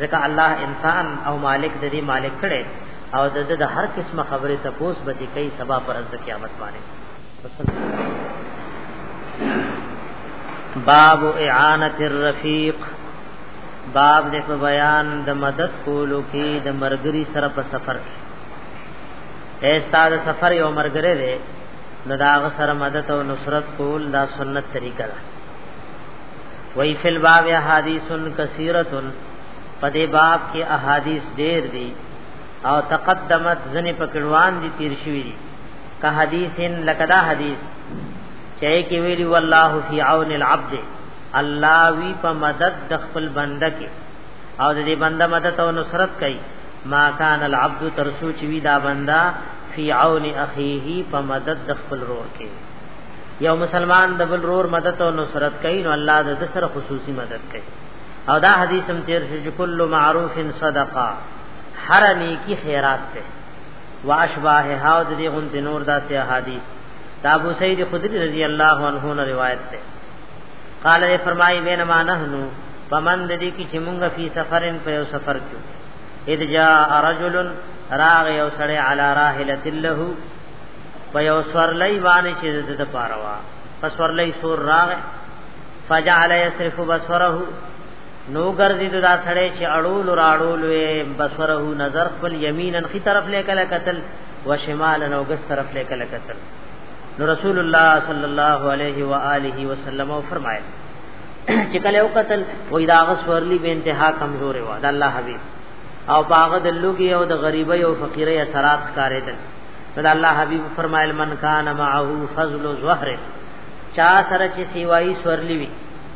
ځکه الله انسان او مالک د دې مالک کړي او د د هر قسمه خبره تپوس به دې کوي سبا پر د قیامت باندې باب اعانت الرفیق باب دې په بیان د مدد کولو کې د مرګري سره په سفر کې اے استاد سفر یو مرګره دی نو داغه سره مدد او نصرت کول دا سنت طریقه ده وی فی الباب احادیث کثیرۃ پدې باب کې احادیث ډېر دي او تقدمت ځنې پکړوان دي تیر شوی دي که حدیث لکه دا حدیث چه کی ویلی والله فی عون العبد الله وی په مدد د خپل بنده کې او د دې بنده مدد او نصرت کوي ما کان العبد ترسو چې وی دا بنده فی عون اخیه په مدد د خپل رور کې یو مسلمان د بل رور مدد او نصرت کوي نو الله د سره خصوصي مدد کوي او دا حدیث هم تیر شو چې کل معروف صدقه هر نیکی خیرات ته واشباهها او د دې غونډې نور داسې احادیث دا ابو سعید خدری رضی الله عنه نه روایت ده قال یې فرمایي بینما نحنو پمن د دې کې چې مونږ په سفرن په یو سفر کې اذ جاء رجل راغ یو سړی علی راحلت له په یو سورلۍ باندې چې د د پاروا په سورلۍ سور راغ فجعل يصرف بصره نو ګرځي دا سړی چې اړول راړول وي بصره نظر خپل یمینن خي طرف له کله قتل و شمالن او ګس طرف له کله قتل نو رسول الله صلی الله علیه و آله وسلم فرمایل چې کله یو قتل وې دا غسورلی به انتها کمزورې و دا الله حبیب او باغ د لوګي او د غریبۍ او فقیرۍ اثرات کارېدل نو دا الله حبیب فرمایل من کان معه فضل زهره چا سره چې سیوای سورلی وی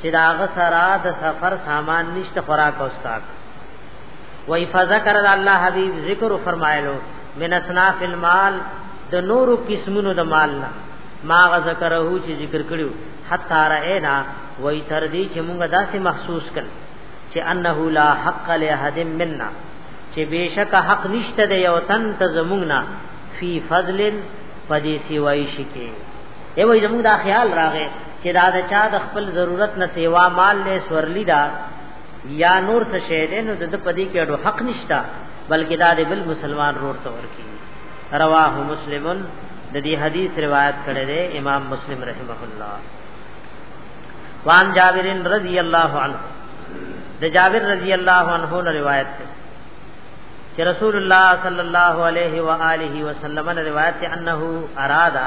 چې دا غسرا د سفر سامان نشته خوراک او سکاک وای فذكر الله حبيب ذکر فرمایلو من اصناف المال د نورو قسمونو د مال نه ما ذکره چې ذکر کړو حتا راینا وای تر دې چې موږ داسې محسوس کړ چې انه لا حق لاحد منا چې بشک حق نشته د یو تن ته زموږ نه فی فضل پدې سیوای شي کې ای وای زموږ دا خیال راغې چې دا د چا د خپل ضرورت نه سیوا مال له سورلی دا یا نور څه شی دی نو د پدې کې اډو حق نشتا بلکې دا د بل مسلمان رور ته ورکی رواه مسلمن د دې حدیث روایت کړی دی امام مسلم رحمه الله وان جابر رضی الله عنه د جابر رضی الله عنه له روایت ده چې رسول الله صلی الله علیه و آله وسلم له روایت انه اراده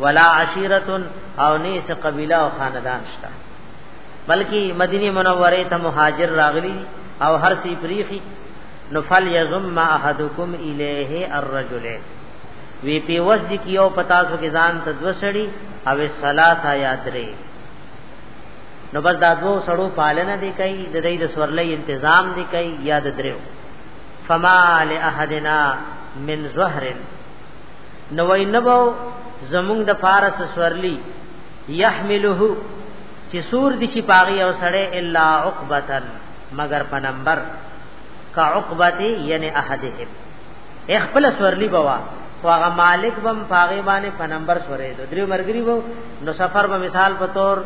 ولا عشیرت او نه څه قبیله او خاندان شته بلکې مدینه منوره ته مهاجر راغلي او هر سی پریخي نفل یزم احدکم الیه الرجل وی پی وس دی کیو پتا سو کې ځان ته دوسړي او صلاتا یاد لري نو بس دا دو سړو پالنه دی کوي د دې د سورلې تنظیم دی کوي یاد درو فما لاحدنا من زهرن نو وای نبو زمونږ د فارس سورلی يحمله چې سور دي شي پاغي او سړې الا عقبتن مگر په نمبر کا عقبتی یعنی احدهم اخپل سورلی بوا واغه مالک بم پاغي باندې په نمبر سورې دو درې مرګري وو نو سفر به مثال په تور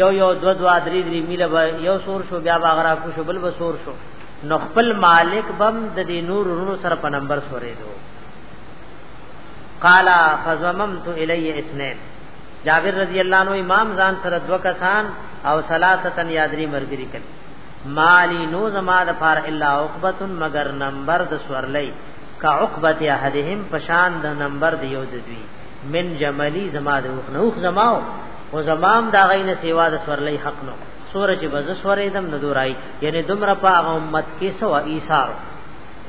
یو یو دو دو درې درې میله به یو سور شو بیا باغرا کو شو بل به سور شو نو خپل مالک بم د دې نور رونو سره په نمبر سورې دو قال فزممت الی اثنين جابر رضی الله عنه امام ځان سره دو کسان او ثلاثتن یادری مرګری کړي مالی نو زما د فار الا عقبتن مگر نمبر د سورلې کا عقبت احدهم پشان د نمبر د یو د دوی من جملی زما د اوخ نوخ زماو او زمام دا غین سیوا د سورلې حق نو سورج بز سورې دم ندورای یعنی دمر په امت کې سو ایثار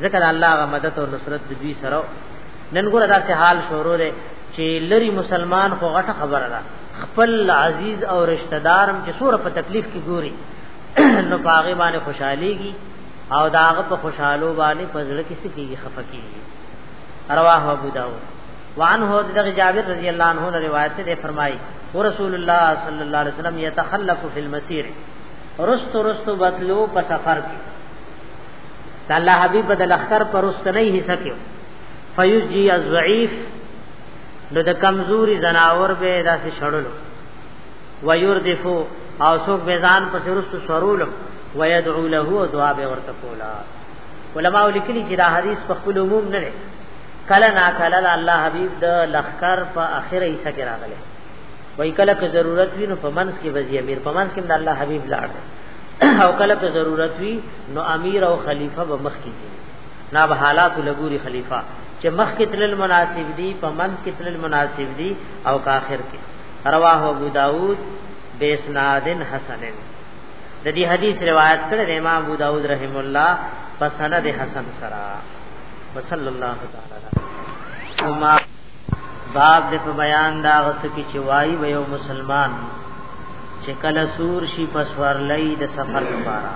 ذکر الله غ مدد او نصرت د دوی سره نن ګور دا سه حال شروع دی چې لری مسلمان خو غټه خبره ده خپل عزیز او رشتہ دارم چې سور په تکلیف کې ګوري نو پاغه باندې خوشحاليږي او داغه په خوشحالو باندې پزړه کې سکیږي خفقيږي رواه ابو داود وان هو دغه جابر رضی الله عنه روایت ده فرمایي ورسول الله صلی الله علیه وسلم يتخلف فی المسیر رست رست بتلو په سفر کې د الله حبیب د لخر پرست نه حصہ کیو فیجی الضعیف نو د کمزوري زناور به داسې شړلو ويردفو او څوک به ځان په سرست سرولو ويدعو له او دعا به ورته کولا علماء لیکلي چې دا حدیث په خپل عموم نه کله نا کله الله حبیب د لخر په اخره حصہ کې راغلی وای کله که ضرورت وي نو په منځ کې وزي امیر په منځ کې د الله حبیب لاړ او کله که ضرورت وي نو امیر او خلیفہ به مخ کې دي نا به حالات لګوري خلیفہ چې مخ کې تل مناسب دي په منځ کې تل مناسب دي او کا اخر کې رواه ابو داود بیسنادن حسنن د دې حدیث روایت کړی د امام ابو داود رحم الله په سند حسن سره وصلی الله تعالی علیه باب د په بیان دا غس کی چې وای و یو مسلمان چې کله سور شي پس ورلې د سفر لپاره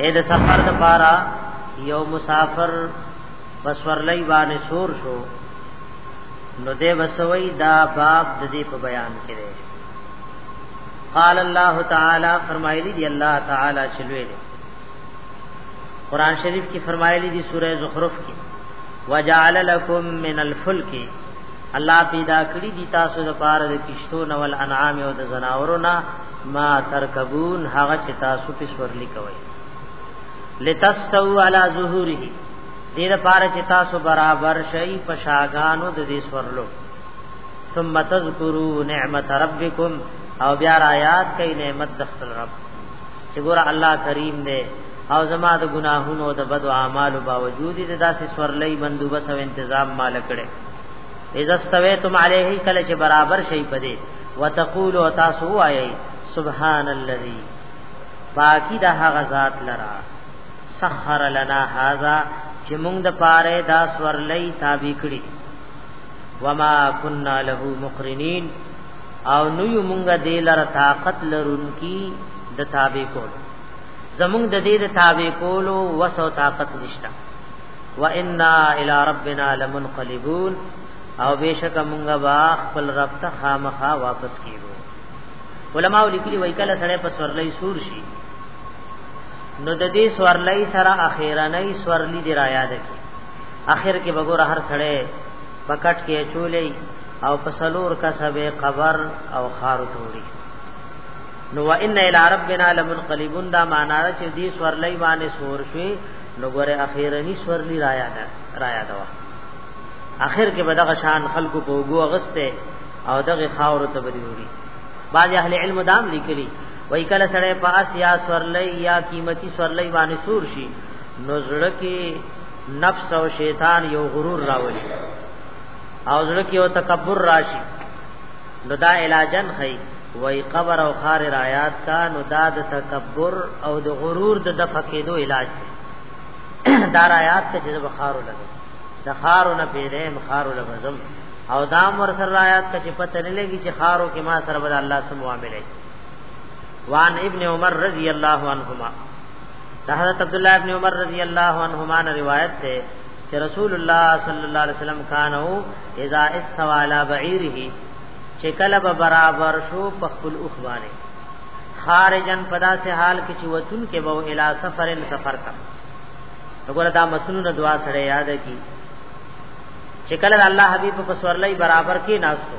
اې د سفر لپاره یو مسافر پس ورلې باندې سور شو نو دې وسوي دا باب د دې په بیان کې دی قال الله تعالی فرمایلی دی الله تعالی چلوې دی قران شریف کې فرمایلی دی سوره زخرف کې وجعل لكم من الفلك الله پیدا کړی دی تاسو د پاره د کشتو نو الانعام او د زناورو نه ما ترکبون هغه چې تاسو په سورلی کوي لتستو علی ظهوره دې لپاره چې تاسو برابر شئ په شاګانو د دې سورلو ثم تذکروا نعمت ربکم او بیا آیات کوي نعمت د خپل رب چې ګور الله کریم دی او زما د ګناهونو او د بدو اعمالو باوجود دې داسې سورلۍ بندوبس او تنظیم مال کړي اذا استویتم علیه کله چې برابر شي پدې وتقول او تاسو وایي سبحان الذي باقی د هغه ذات لرا سحر لنا هذا چې موږ د پاره دا سورلۍ تابع کړی وما كنا له مقرنين او نو یو مونږه دې لره طاقت لرونکي د تابع کول زمونږ د دې د تابع کولو وسو طاقت نشته وانا الى ربنا لمنقلبون او بشک مونږه با خپل رب ته خامخا واپس کیږو علماء لیکلي وای کله سره په سورلې سور شي نو د دې سورلې سره اخیرا نه سورلې دی را یاد کی اخر کې بګور هر سړی پکټ کې چولې او پسلور کا سبه قبر او خار جوړي نو وان الى ربنا لمنقلبون دا معنا چې دې سورلې باندې سور شي نو ګوره اخیرنی سورلی رایا ده رایا ده اخر کې به دغه شان خلکو په وګو غسته او دغه خاور ته بریوري بعض اهل علم دام لیکلي وای کله سره پاس یا سورلې یا قیمتي سورلې باندې سور شي نو زړه کې نفس او شیطان یو غرور راولي او زړه کې یو تکبر راشي نو دا علاجن خي وای قبر او خار رایات کا نو دا د تکبر او د غرور د دفقېدو علاج دی دا رایات ته چې د بخارو لګي د خارو نه پیرم خارو لګزم او دا مر سر رایات ته چې پته نه لګي چې خارو کې ما سره بل الله سم معاملې وان ابن عمر رضی الله عنهما دا حضرت عبد الله ابن عمر رضی الله عنهما نے روایت ہے کہ رسول اللہ صلی اللہ علیہ وسلم کانو اذا استوى على بعيره چې کله به برابر شو په خپل اوخ باندې خارجن پدا سے حال کې چې وتون کې به اله سفرن سفر کا وګوره دا مسنون دعا سره یاد کی چې کله الله حبیب په سورلای برابر کې ناستو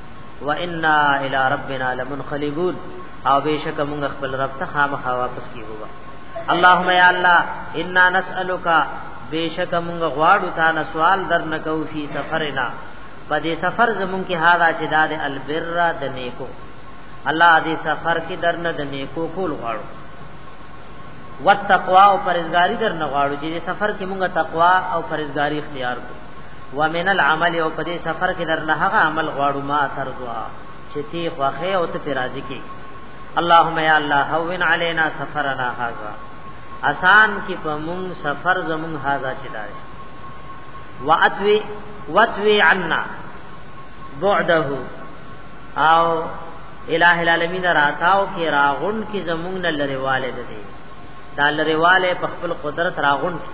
وانا الى ربنا لمنقلبون او بشک موږ خپل رب ته خامخا واپس کیږو اللهم یا الله انا نسالک بشک موږ غواړو تا نه سوال درنه کو فی سفرنا په دې سفر زمون کې هاذا چې دا د البر د نیکو الله دې سفر کې درنه د نیکو کول غواړو وتقوا او پرهیزګاری درنه غواړو چې سفر کې موږ تقوا او پرهیزګاری اختیار کړو ومن العمل او په دې سفر کې درنه هغه عمل غواړو ما ترضوا چې تی خوخه او ته راضي کې اللهم یا الله هون علينا سفرنا هذا آسان کې په مون سفر زمون هذا چې دای واتوي واتوي عنا بعده او الہ العالمین راتاو کې راغون کې زمون لريواله ده دا لريواله په خپل قدرت راغون کې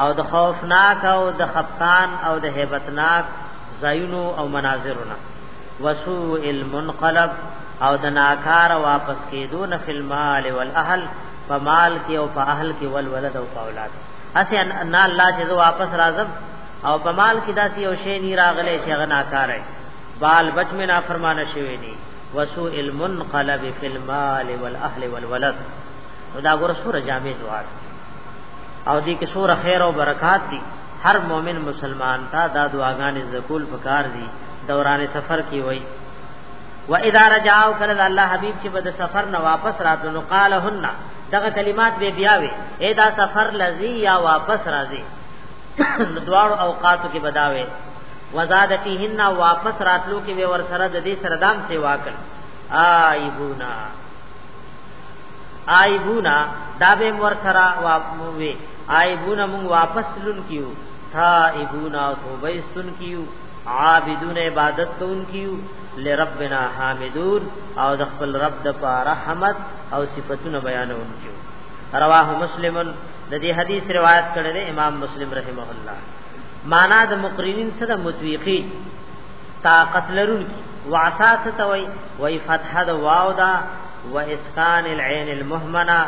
او د خوفناک او د خفقان او د هیبتناک زینو او مناظرنا وسوء المنقلب او د ناکار واپس کېدو نه فل مال والاهل په مال کې او په اهل کې ول ولد او په اولاد اسه ان الله چې واپس راځم او په مال کې داسې یو شی نه راغلی چې غنا کار بال بچ مې نه فرمانه شوی نه وسوء المنقلب فی المال والاهل والولد دا ګور سور جامع دوار او دې کې سور خیر او برکات دي هر مؤمن مسلمان ته دا دعاګانې ذکول پکار دي دوران سفر کې وای و اذا رجاو کله الله حبیب چې بد سفر نه واپس راتلو نو قالهن دغه کلمات به بیا وي اے دا سفر لذي یا واپس راځي دواړو اوقاتو کې بداوي وزاد فیهن واپس راتلو کې به ور سره د دې سردام سیوا کړ آیبونا آیبونا دا به مور سره واپوي آیبونا مون واپس لون کیو تھا ایبونا توبه سن کیو عابدون عبادت کون کیو لربنا حامدون او د خپل رب د پاره حمد او صفاتونه بیانون کیو رواه مسلم د دې حدیث روایت کړی امام مسلم رحمه الله معنا د مقرنین سره متویقی طاقت لرونکي وعصا ستوي وای فتح د واو دا و اسکان العين المهمنه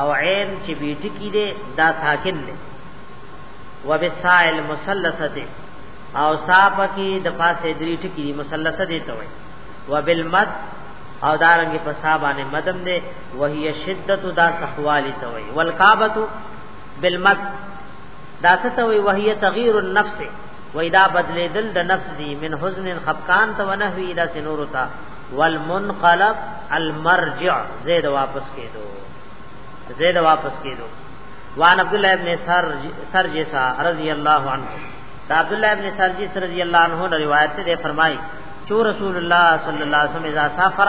او عين چې بیت کې ده دا ساکن ده و بسائل مثلثه او صاحب کې د پاسه درې ټکی مثلثه دي ته وای و بالمد او دارنګ په صاحبانه مدم ده وهي شدت دا سخوالی ته وای والکعبه بالمد دا څه وی وهي تغییر النفس وای دا بدلې دل د نفس دی من حزن خفقان ته ونهوی اله سنور تا والمنقلب المرجع زید واپس کېدو زید واپس کېدو وان عبد الله ابن سر سرجسا رضی الله عنه دا عبد الله ابن سرجس رضی الله عنه روایت ده فرمای چو رسول الله صلی الله علیه وسلم اذا سافر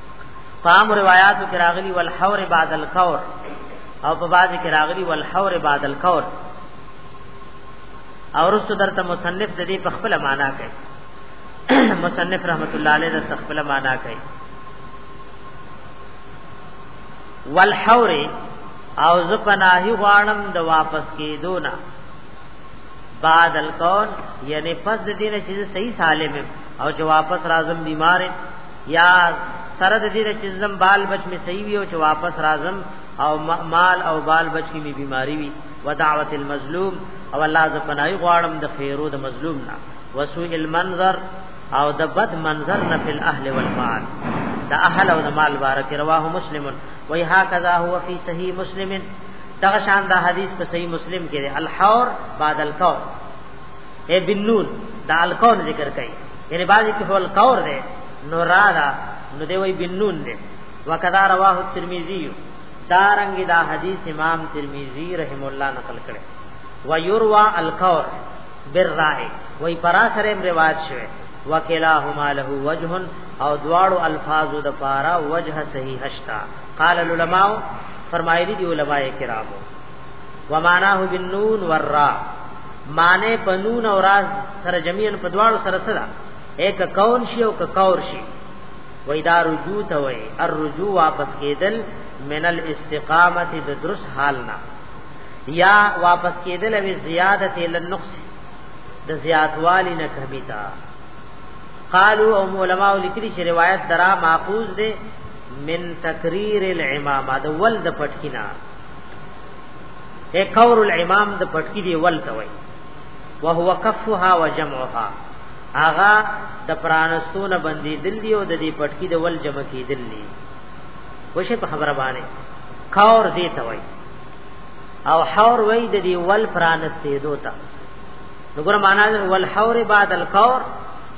فام روایات کې راغلي والحور بعد القور او په بعد کې راغلي والحور بعد القور او رسو درته مصنف د دې په خپل معنا کوي مصنف رحمت الله علیه د خپل معنا کوي والحور او ز پناهي غوانم د واپس کېدو نه بعد القول یعنی پس دینه چې صحیح سالم او چې واپس راځم بیمار یا سره د دې چې زم بال بچ می صحیح وي او چې واپس راځم او مال او بال بچ کی می بیماری وي ودعوت المظلوم او الله ز پنای غواړم د خیرو د مظلوم نه وسوء المنظر او د بد منظر نه فل اهل والمال د اهل او د مال بارک رواه مسلم وای هکذا هو فی صحیح مسلم دغه شان دا حدیث په صحیح مسلم کې دی الحور بعد القول اے بنون دا الکون ذکر کړي یعنی بعضی کې هول کور ده نو را دا نو دی وی بنون ده وکذا رواه الترمذی دارنګ دا حدیث امام ترمذی رحم الله نقل کړي و یروا الکور بالرائے وی پرا سره روایت شوه وکلاهما له وجه او دواړو الفاظو د پارا وجه صحیح هشتا قال العلماء فرمایلی دی علماء کرامو وماناه بالنون والرا معنی په نون او راز سره جميعا په دواړو سره سره ایک کون شي او کور شي وای دا رجوع ته وای الرجوع واپس کېدل من الاستقامت د درس حال نه یا واپس کېدل وی زیادت ال النقص د زیاتوالی نه کمی تا قالو او علماء لیکلي چې روایت درا ماخوذ ده من تقریر الامامه د ول د پټکینا اے قور الامام د پټکی دی ول ته وای وهو کفها وجمعها اغا د پرانستونه بندي دل دی او د دې پټکی د ول جمع کی دل دی وشه په خبره باندې قور دی ته وای او حور وای د دې ول پرانستې دوتا وګوره معنا ول حور بعد القور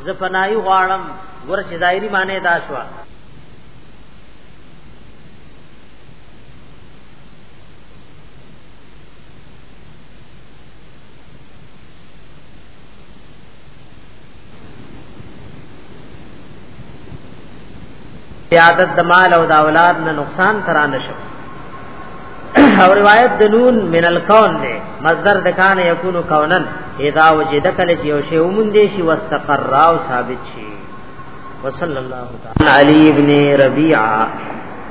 ز پنای غواړم ګوره چې ظاهری معنی دا شو زیادت د مال او د اولاد نه نقصان ترا نشو او روایت د نون من الکون نه مصدر د کان یکون کونن اذا وجد کل چې او شی ومن دي شي واستقر او ثابت شي وصلی الله تعالی علی ابن ربیعه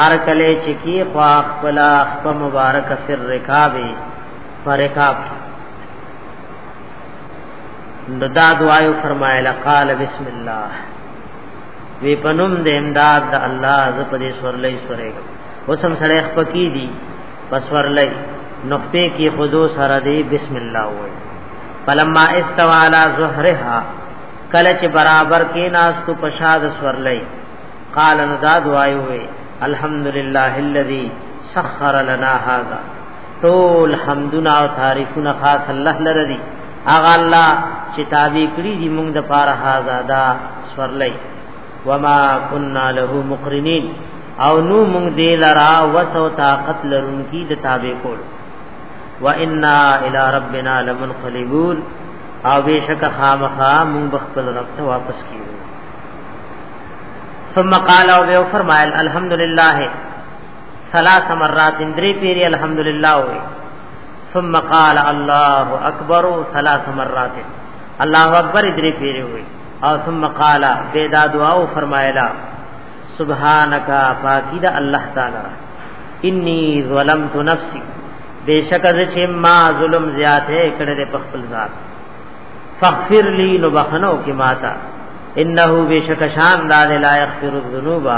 هر کله چې کی خوا خپل خپل مبارک سر رکابه پر رکاب دا دعایو فرمایله قال بسم الله وی پنوم د امداد د الله ز په دې سورلې سورې وسم سره خپکی دي پسورلې نقطه کې خودو سره دی بسم الله وای فلما استوالا ظهرها کله چې برابر کې ناس تو پشاد سورلې قال نو دا دعایو وی الحمدلله الذي سخر لنا هذا ټول حمدنا او تعریفنا خاص الله لره دي اغه الله چې تابع کړی دي موږ د پاره هاذا دا سورلې وما كنا له مقرنين او نو موږ دې لرا وسو طاقت لرونکي د تابع کول وانا الى ربنا لمنقلبون او بشک خامخا موږ خپل رب ته واپس کیږو ثم قال او به فرمایل الحمدلله ثلاث مرات درې پیری الحمدلله وي ثم قال الله اکبر ثلاث مرات الله اکبر درې پیری وي او ثم قال به دا دعا او فرمایلا سبحانك پاکی دا الله تعالی انی ظلمت نفسی بیشک از چې ما ظلم زیات ہے کړه په خپل ذات فغفر لی نو بخنو کی ماتا انه بشک شان دار لا یغفر الذنوب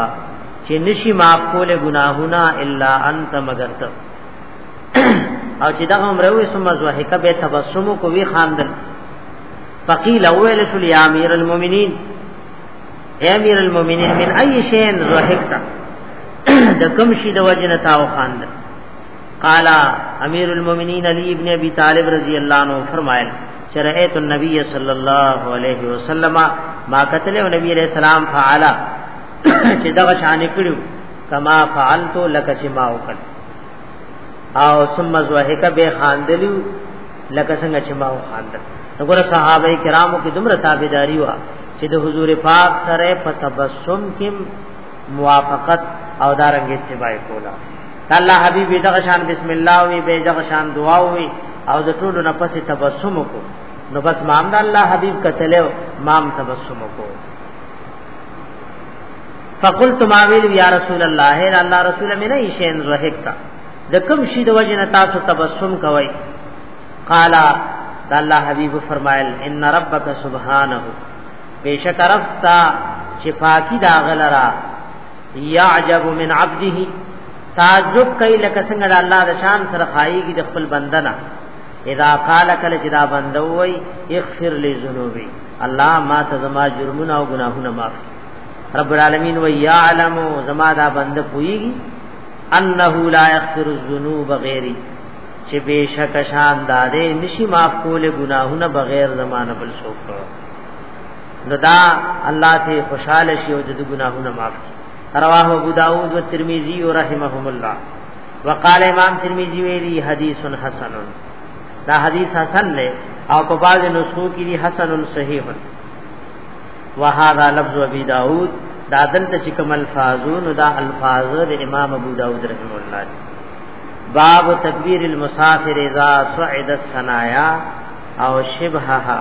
چې نشي معاف کول ګناهونه الا انت مگر ته او چې دا هم روي ثم زوهک به تبسم کو وی خاندل فقیل اول شل یا امیر المؤمنین اے امیر المؤمنین من ای شین زوهکتا د کوم شي د وجنتا او خاندل قال امیر المؤمنین علی ابن ابی طالب رضی الله عنه فرمایل چې رأیت النبی صلی الله علیه وسلم ما قتل نبی علیہ السلام فعل چې دا شان کړو کما فعلت لک چې ما وکړ او ثم زوهک به خاندلو لک څنګه چې ما وخاندل وګوره صحابه کرامو کې دومره تابعداري وا چې د حضور پاک سره په تبسم کې موافقت او دارنګ اتباع کولا الله حبیب دغه شان بسم الله وی به دغه شان دعا وی او د ټولو نه پس تبسم کو نو بس مام د الله حبیب کتلو مام تبسم کو فقلت ما ویل یا رسول الله اے الله رسول مې نه شین زهکتا د کوم شی د وجه نه تاسو تبسم کوي قال د الله حبیب فرمایل ان ربک سبحانه بیشک رفتا چې پاکی دا غلرا یعجب من عبده تعجب کوي لکه څنګه د الله د شان سره خایيږي د خپل بندنه اذا قال کله چې دا بنده وای اغفر لي ذنوبي الله ما ته زما جرمونه او ګناهونه معاف رب العالمین و یعلم زما دا بنده پويږي انه لا یغفر الذنوب غیری چې بشک شان دارې نشي معاف کول ګناهونه بغیر زمانه بل څوک نو دا الله ته خوشاله شي او د ګناهونو معاف کړي رواه ابو داود و ترمذی رحمهم الله وقال امام ترمذی ویلی حدیث حسن دا حدیث حسن له او په بعض نسخو کې دی حسن صحیح وهذا لفظ ابي داود دا دلته چې کوم الفاظو نو دا الفاظ د امام ابو داود رحمه الله دی باب تکبیر المسافر اذا صعد الثنايا او شبهها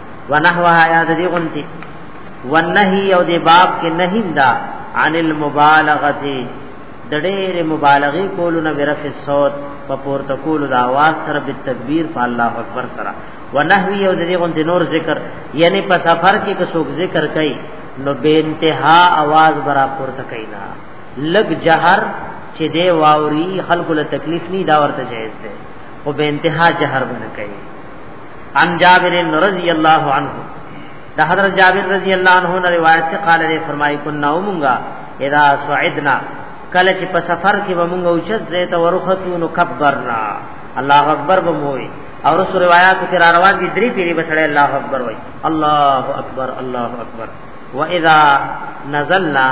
ونحوها یا د دې غونتی ونهی او د باب کې نهیم دا عن المبالغه د ډېر مبالغه کولو نه ورف صوت په پورته کولو د आवाज سره په تکبیر په الله اکبر سره ونهی او د دې غونتی نور ذکر یعنی په سفر کې که څوک ذکر کوي نو به انتها आवाज برا پورته کوي نه لګ جهر چې دی واوري خلکو له تکلیف نه دا ورته جایز ده او به انتها جهر باندې کوي عن جابر رضی الله عنه دا حضرت جابر رضی الله عنه نے روایت سے قال نے فرمائی کنا ومغا اذا صعدنا کله چې په سفر کې ومغ او چې زیت ورختو نو کبرنا الله اکبر بموي او رسو روایات کې را روان دي درې پیری بسړې الله اکبر وای الله اکبر الله اکبر واذا نزلنا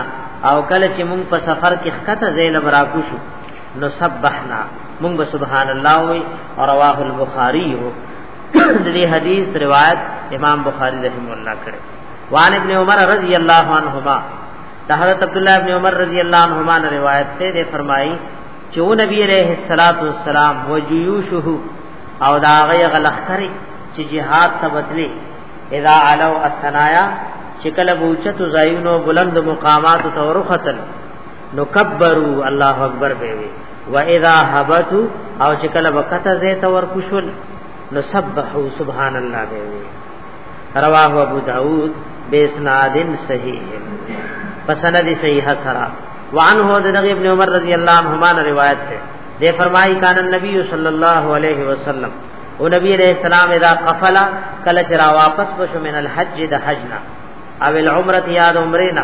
او کله چې موږ په سفر کې خطه زیل برا کو شو نو سبحنا مونږ به سبحان الله وی او رواه البخاری هو د دې حدیث روایت امام بخاری رحم الله کړه وان ابن عمر رضی الله عنهما د حضرت عبد الله ابن عمر رضی الله عنهما نے روایت سے دے فرمائی چې و نبی علیہ الصلات والسلام وجیوشه او دا غی غلختر چې jihad تبتلی اذا علو الثنایا چې کله بوچت زایونو بلند مقامات تورختل نو کبرو الله اکبر به وي و اذا هبتو او چې کله وخت زیت ور کوشل نو سبحو سبحان الله به وي رواه ابو داود بیسناد صحیح پسند صحیح سرا وعنه ذنب ابن عمر رضی اللہ عنہما نے روایت ہے دے فرمائی کان النبی صلی اللہ علیہ وسلم او نبی علیہ السلام اذا قفل کل چرا واپس بشو من الحج د حجنا او العمرۃ یاد عمرینا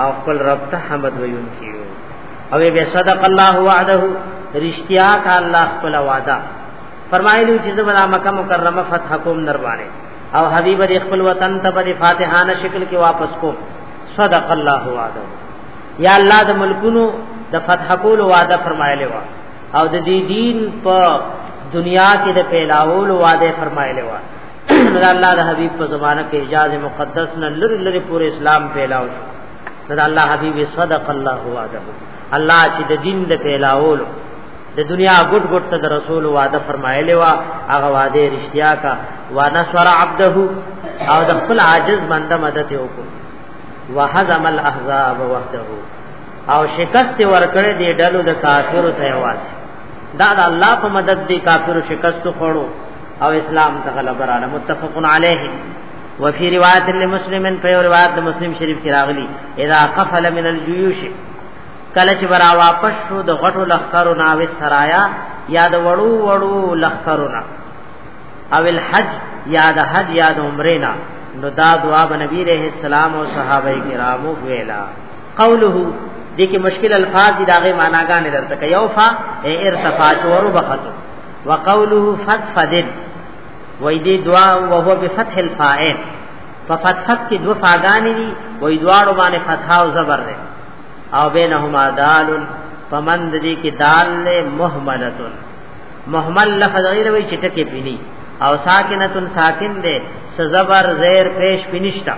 او خپل رب ته حمد ویون کیو او به صدق الله وعده رشتیا کا الله خپل وعده فرمایلی چې زبر مکه مکرمه فتح کوم نروانه او حبیب دې خپل وطن ته په فاتحانه شکل کې واپس کو صدق الله وعده یا الله د ملکونو د فتح کول وعده فرمایلی وا او د دې دین په دنیا کې د پیلاولو وعده فرمایلی وا دا الله د حبیب په زمانہ کې اجازه مقدس نه لری لری پورې اسلام پیلاو دا الله حبیب صدق الله وعده الله چې د دین د پیلاولو د دنیا ګډ ګډ ته د رسول وعده فرمایلی وا هغه وعده رښتیا کا ونصر عبده او د خپل عاجز بنده مدد وکړو وهزم الاحزاب وحده او شکست ورکړې دی ډلو د کافرو ته واځي دا د الله په مدد دی کافر شکست خوړو او اسلام ته غلبه رااله متفق علیه وفي روایت لمسلم په روایت د مسلم شریف کې راغلی اذا قفل من الجيوش کله چې برا واپس شو د غټو لخرو ناوي سرایا یا د وړو وړو لخرو نا او الحج یا د حج یا د عمره نا نو دا دعا به نبی رحم السلام او صحابه کرامو ویلا قوله دې کې مشکل الفاظ دي داغه معناګانې درته کوي یو فا ارتفاع چور بخت وقوله فتفد وې دې دعا او هو به فتح الفاعل ففتحت کې دو فاګانې دي وې دواړو باندې فتح او زبر ده او بینهما دال فمند دې کې دال له مهملتن مهمل لفظ غیر وې چې ټکه پینی او ساکنتن ساکن ده سزبر زیر پیش پینشتا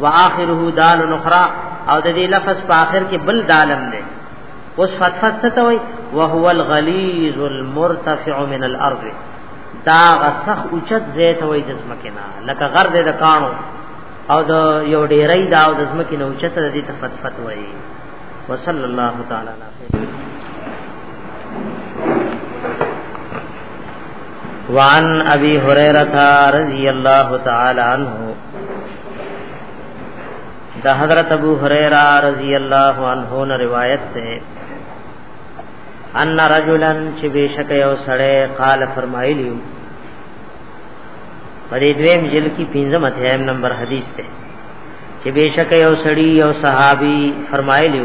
واخره دال اخرى او د دې لفظ په اخر کې بل دالم دی اوس فتفت څه ته وای وهو الغلیظ المرتفع من الارض دا غسخ اوچت زیت وای د زمکه نه لکه غر دې د کانو او د یو ډیرې دا او د زمکه نه اوچت د دې تفتفت وای وصلی الله تعالی علیه وعن ابي هريره رضي الله تعالى عنه دا حضرت ابو هريره رضی الله عنه نه روایت ده ان رجلا چې بشک یو سړی قال فرمایلی په دې دویم جل کې پنځم اته نمبر حدیث ده چې بشک یو سړی یو صحابي فرمایلی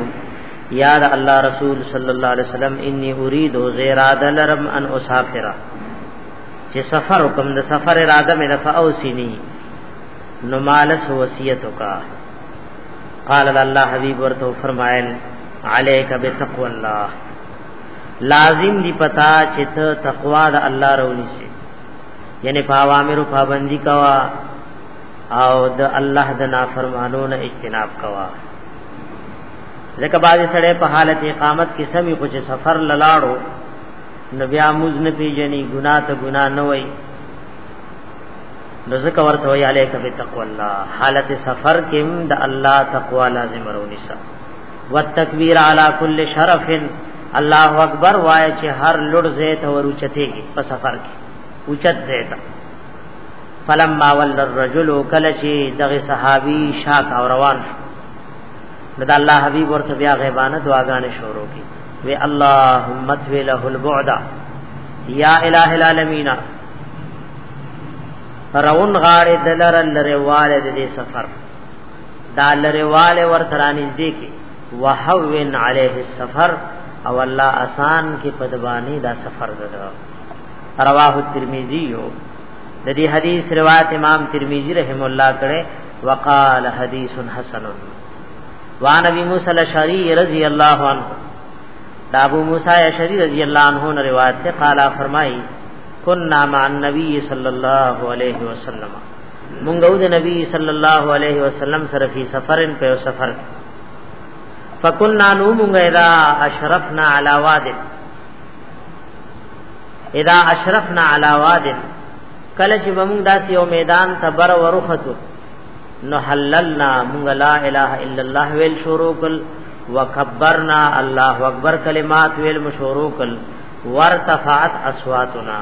یا الله رسول صلی الله علیه وسلم انی اريد زیرا دلرم ان اسافرا چې سفر وکم د سفر اراده مې لفا او سینی نو مالس وصیت وکا قال الله حبیب ورته فرمایل علیک بتقوا الله لازم دی پتا چې ته تقوا د الله رونی شي یعنی په اوامرو پابندی کوا او د الله د نافرمانو نه اجتناب کوا ځکه باز سړی په حالت اقامت کې سمي خو چې سفر للاړو نو بیا موز نه پیجنی ګنا ته ګنا نه وای نو ځکه ورته وی علیک بتقوا الله حالت سفر کې د الله تقوا لازم رونی سا والتکبیر علی کل شرف الله اکبر وای چې هر لړ زیت ورچتهږي په سفر کې اوچت زیت فلما ول الرجل کلشی دغه صحابي شاک او روان شو نو د الله حبيب ورته بیا غیبانه دعاګانې شروع کړي وی اللهم ادوی له البعد یا الہ العالمین رون غار دلر لرواله د دې سفر دا لرواله ور ترانی دې کې وحوین علیه السفر او الله آسان کې پدبانی دا سفر دلر رواه الترمذی د دې حدیث روایت امام ترمذی رحم الله کړه وقال حدیث حسن وان ابي موسى الاشعري رضی الله عنه دا ابو موسی اشعری رضی الله عنه نے روایت سے قال فرمائی كنا مع النبي صلى الله عليه وسلم مونږ او د نبی صلی الله علیه وسلم سره په سفرن په سفر فكنا نو مونږ اذا اشرفنا على واد اذا اشرفنا على واد کله چې مونږ داسې یو میدان ته بر ورختو نو حللنا موږ لا اله الا الله ویل شروع کل وکبرنا الله اکبر کلمات ویل مشورو کل وارتفعت اصواتنا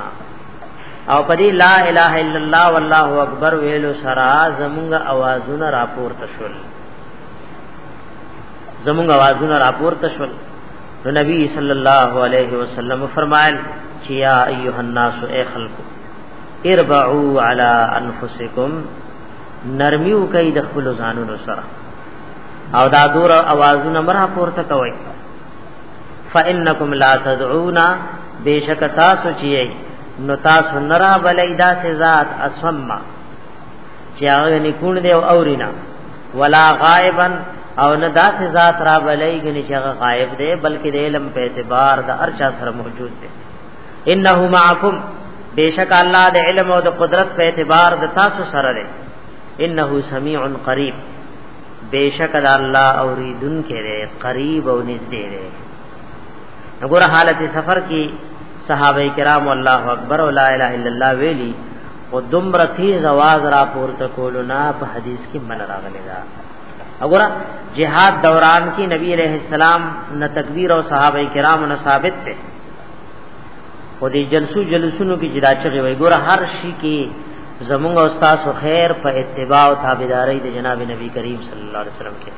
او پدې لا اله الا الله والله اکبر ویلو سرا زمونږ اوازونه راپورته شول زمونږ اوازونه راپورته شول نو نبی صلی الله علیه وسلم فرمایل چې یا ایها الناس اے خلق اربعوا علی انفسکم نرمیو کوي د خپل ځانونو سره او دا دور اوازونه مرا پورته کوي فانکم لا تدعون بیشک تاسو چی نو تاسو نرا بلای دا سے ذات اسما چی هغه نکون دی او اورینا ولا غائبا او نه دا سے ذات را بلای گنی چې غائب دی بلکې د علم په اعتبار د ارشا سره موجود دی انه معکم بیشک الله د علم او د قدرت په اعتبار د تاسو سره دی انه سمیع قریب بیشک د الله اوریدن کې دی قریب او نږدې دی وګوره حالت سفر کې صحابه کرام الله اکبر او لا اله الا الله ویلی او دمر تیز आवाज را پورته کولو نه په حدیث کې من راغلی دا وګوره جهاد دوران کې نبی علیہ السلام نه تکبیر او صحابه کرام نه ثابت ته او دې جلسو جلسونو کې جدا چغي وي ګوره هر شي کې زمونږ او تاسو خیر په اتباع او تابعداري د جناب نبی کریم صلی الله علیه وسلم کې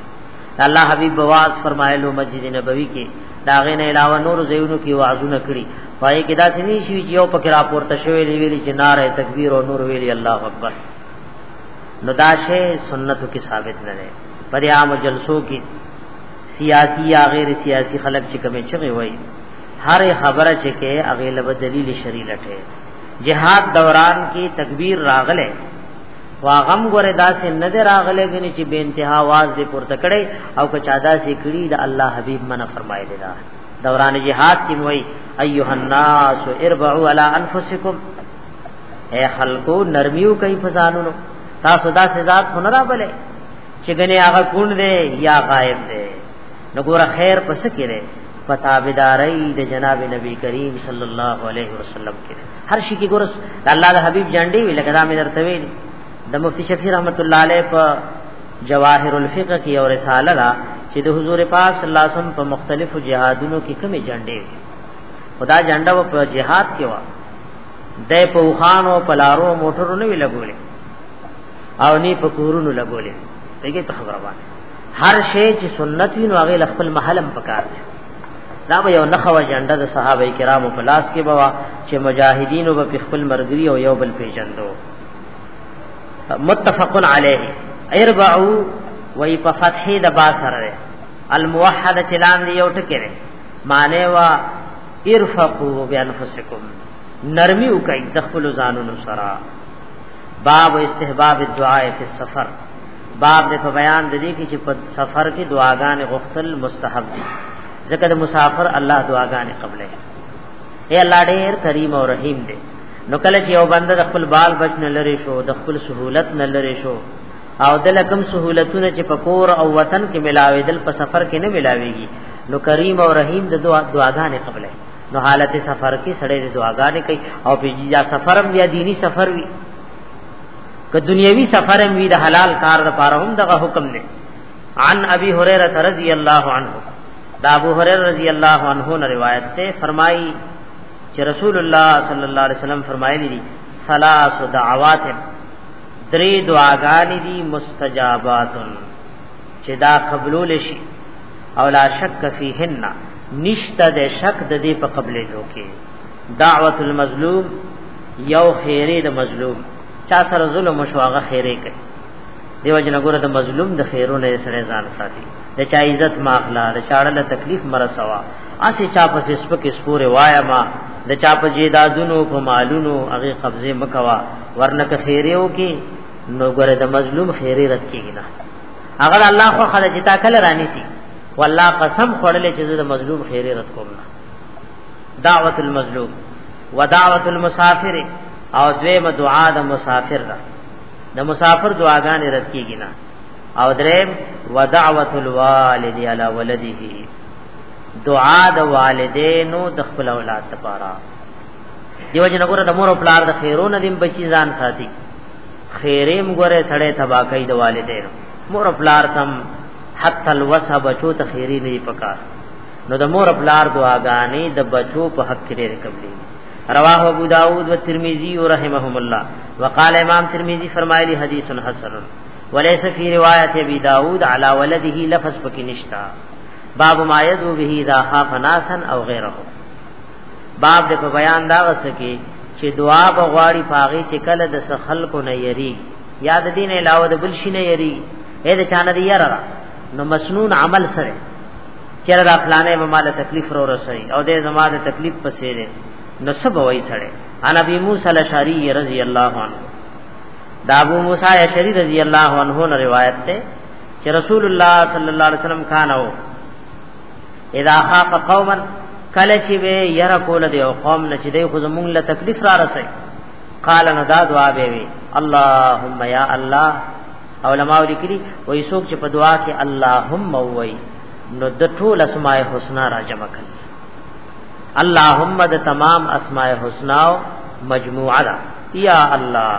الله حبیب بواز فرمایلو مسجد نبوی کې دا غې نه علاوه نور زیونو کې وعظونه کړی پای کې دا سني شي چې یو پکې راپورته شوی دی ویلي چې ناره تکبیر او نور ویلي الله اکبر نو دا شی سنتو کې ثابت نه ده پر عام جلسو کې سیاسی یا غیر سیاسی خلق چې کومې چغې وای هر خبره چې کې هغه لب دلیل شری لټه جهاد دوران کې تکبیر راغله واغم ګره داسې نه دی راغله غني چې به انتها आवाज دې پورته کړي او که چا داسې کړي د الله حبیب منه فرمایلی دا دوران جهاد کې وای ایها الناس اربعوا علی انفسکم اے خلقو نرمیو کوي فزانونو تاسو دا سزا خو نه را بلې چې ګنې هغه کون دی یا غائب دی نو ګوره خیر پس کې دی په تابعداري د جناب نبی کریم صلی الله علیه وسلم کې هر شي کې ګوره الله د حبیب جانډي وی لکه دا مې درته ویل د مفتی شفیع رحمت الله علیه په جواهر الفقه کې او رساله دا چې د حضور پاک صلی الله علیه وسلم په مختلفو جهادونو کې کومې جنډې خدا جنډه په جهاد کې و د په خوانو پلارو موټرو نه وی لګولې او نه په کورونو لګولې دغه ته خبره وایي هر شی چې سنت وي نو هغه خپل محلم پکار دی دا به یو نخوه جنډه د صحابه کرامو په لاس کې بوا چې مجاهدینو به خپل مرګري او یو بل پیژندو متفقن علیه اربعو وای په فتح د با سره الموحده چلان دی یو ټکی دی معنی وا ارفقوا بانفسکم نرمی وکړئ د خپل ځانونو سره باب استحباب الدعاء فی السفر باب دې په بیان د دې کې چې په سفر کې دعاګانې غوښتل مستحب دي ځکه د مسافر الله دعاګانې قبلې اے الله ډېر کریم او رحیم دی نو کله چې یو بنده د خپل بال بچ نه لری شو د خپل سہولت نه لری شو او د لکم سہولتونه چې په کور او وطن کې ملاوي دل په سفر کې نه ملاويږي نو کریم او رحیم د دعا دعاګانې قبلې نو حالت سفر کې سړی د دعاګانې کوي او په جیا سفرم بیا دینی سفر وي که دنیوي سفرم وي د حلال کار لپاره هم دغه حکم دی عن ابي هريره رضی الله عنه دا ابو هريره رضی الله عنه نه روایت ده فرمایي چې رسول الله صلی الله علیه وسلم فرمایلی دي ثلاث دعوات درې دعاګانې دي مستجابات چې دا قبلول شي او لا شک فیهن نشته د شک د دې په قبلې دو کې دعوت المظلوم یو خیره د مظلوم چا سره ظلم شو هغه خیره کوي دیو جن ګره د مظلوم د خیرونه سره ځان ساتي د چا عزت ماخلا د چاړل تکلیف مرسوا اسی چا پس سپک سپوره وایا ما د چا په جیدادونو په مالونو هغه قبضه مکوا ورنک خیره او کې نو ګره د مظلوم خیره رد کیږي نه هغه الله خو خره چې تا کله رانی سي والله قسم خړلې چې د مظلوم خیره رات کوم نه دعوت المظلوم ودعوت المسافر او دویم دعا د مسافر ده د مسافر دعاګانې رد کیږي نه او دریم ودعوت الوالد علی ولده دعا د والدینو د خپل اولاد لپاره دیو جن ګوره د مور او پلار د خیرونه دیم بچی ځان ساتي خیریم ګوره سړی تبا کوي د والدینو مور او پلار تم حتی الوسع بچو ته خیری نه پکار نو د مور او پلار دعاګانې د بچو په حق کې ډېر قبلې رواه ابو داود و ترمذی رحمهم الله وقال امام ترمذی فرمایلی حدیث حسن وليس في روایت ابي داود على ولده لفظ پکې نشتا باب ما يدو به اذا خاف ناسا او غيره باب د په بیان دا وسکی چې دعا به غواړي پاغي چې کله د خلکو نه یری یاد دین علاوه د بل شي نه یری اې د چانه دی یره نو مسنون عمل سره چر را پلانې به مال تکلیف رو رسي او د زما د تکلیف پسې ده نو سب وای سره ان ابي موسی الاشعري رضی الله عنه دا ابو موسی الاشعري رضی الله عنه نه روایت ده چې رسول الله صلی الله علیه وسلم کانو اذا خاف قوما کله چې به ير کول دی او قوم نه چې دی خو زمونږ له تکلیف را رسي قال نو دا دعا به وي اللهم یا الله علماء لیکلي وای څوک چې په دعا کې اللهم وای نو د ټول اسماء الحسنا را جمع کړي اللهم د تمام اسماء الحسنا مجموعه دا یا الله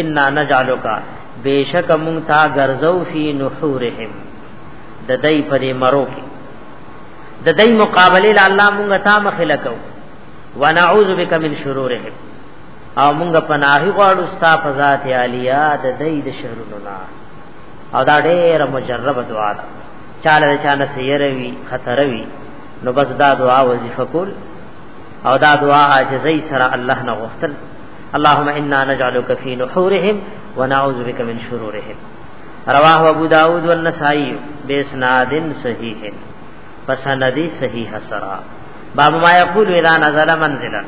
انا نجعلک بیشک مونږ تا غرزو فی نحورهم د دای په دې مرو کې د دای مقابله له الله مونږ ته مخله کو ونعوذ بک من شرورهم او مونږ پناهي غواړو ستا په ذات عالیا د دای د شرونو نه او دا ډېره مجربه دعا ده چاله چاله سیروي خطر وي نو بس دا دعا وظیفه کول او دا دعا عاجزی سره الله نه غوښتل اللهم انا نجعلك في نحورهم ونعوذ بك من شرورهم رواه ابو داود والنسائی باسناد صحیح ہے پسندی صحیح سرا باب ما یقول اذا نزل منزلا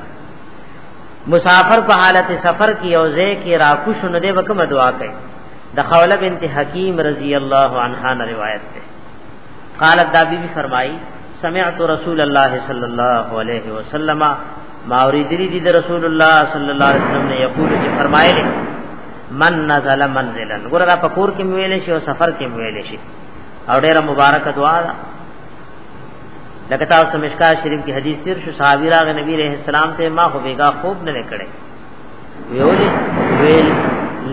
مسافر په حالت سفر کې اوځه کې راکوش نه دی وکم دعا کوي د خوله بنت حکیم رضی الله عنها نه روایت ده قالت دا بی بی فرمایي سمعت رسول الله صلی الله علیه وسلم ما اوریدلی دی رسول الله صلی الله علیه وسلم نے یقول چې فرمایلی من نزل منزلا ګور دا پکور کې ویلې شي او سفر کې ویلې شي او ډیره مبارکه دعا ده لکه تاسو مشکا شریف کې حدیث تیر شو صحابي راغ نبی رحم السلام ته ما خو بیګا خوب نه کړي ویولې ویل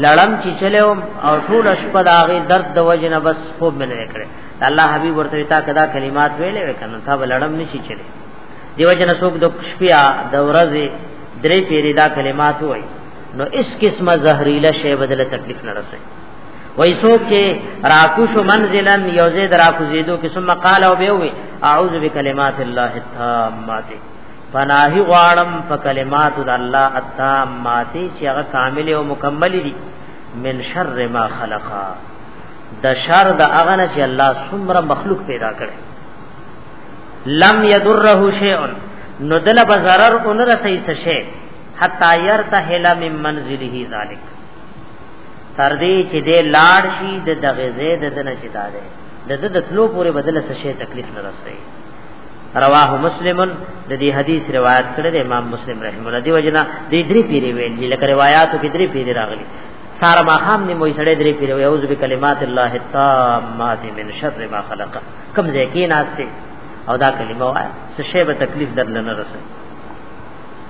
لړم چې چلو او ټول شپه دا غي درد د وجه نه بس خوب مې نه کړي الله حبیب ورته تا کدا کلمات ویلې وکنه تا لړم نشي چلے دیو جن سوک د شپیا د ورځې درې پیری دا کلمات وای نو اس قسمه زهريله شی بدل تکلیف نه رسي وای څوک چې راکوش منزلن یو زید راکو زیدو کې ثم قال او به وي اعوذ بکلمات الله التامات پناهي غواړم په کلمات د الله التامات چې هغه کامل او مکمل دي من شر ما خلقا د شر د هغه نه چې الله څومره مخلوق پیدا کړي لم يضره شيء نو دل بزرر اون رسي څه شي حتا يرتحل من منزله ذلك تر دې چې دې لاړ شي د دغه زید د نه چې داده د د د تلو پورې بدله څه شي تکلیف نه رسي رواه مسلم د دې حدیث روایت کړی دی امام مسلم رحم الله دی وجنا دې درې پیری ویل دي لکه روایتو کې درې پیری راغلي سارا ما خام نه موي سړې درې پیری وي اعوذ بکلمات الله التامات من شر ما خلق کم ځای کې ناشته او دا کلمه وایي څه شی به تکلیف درنه نه رسي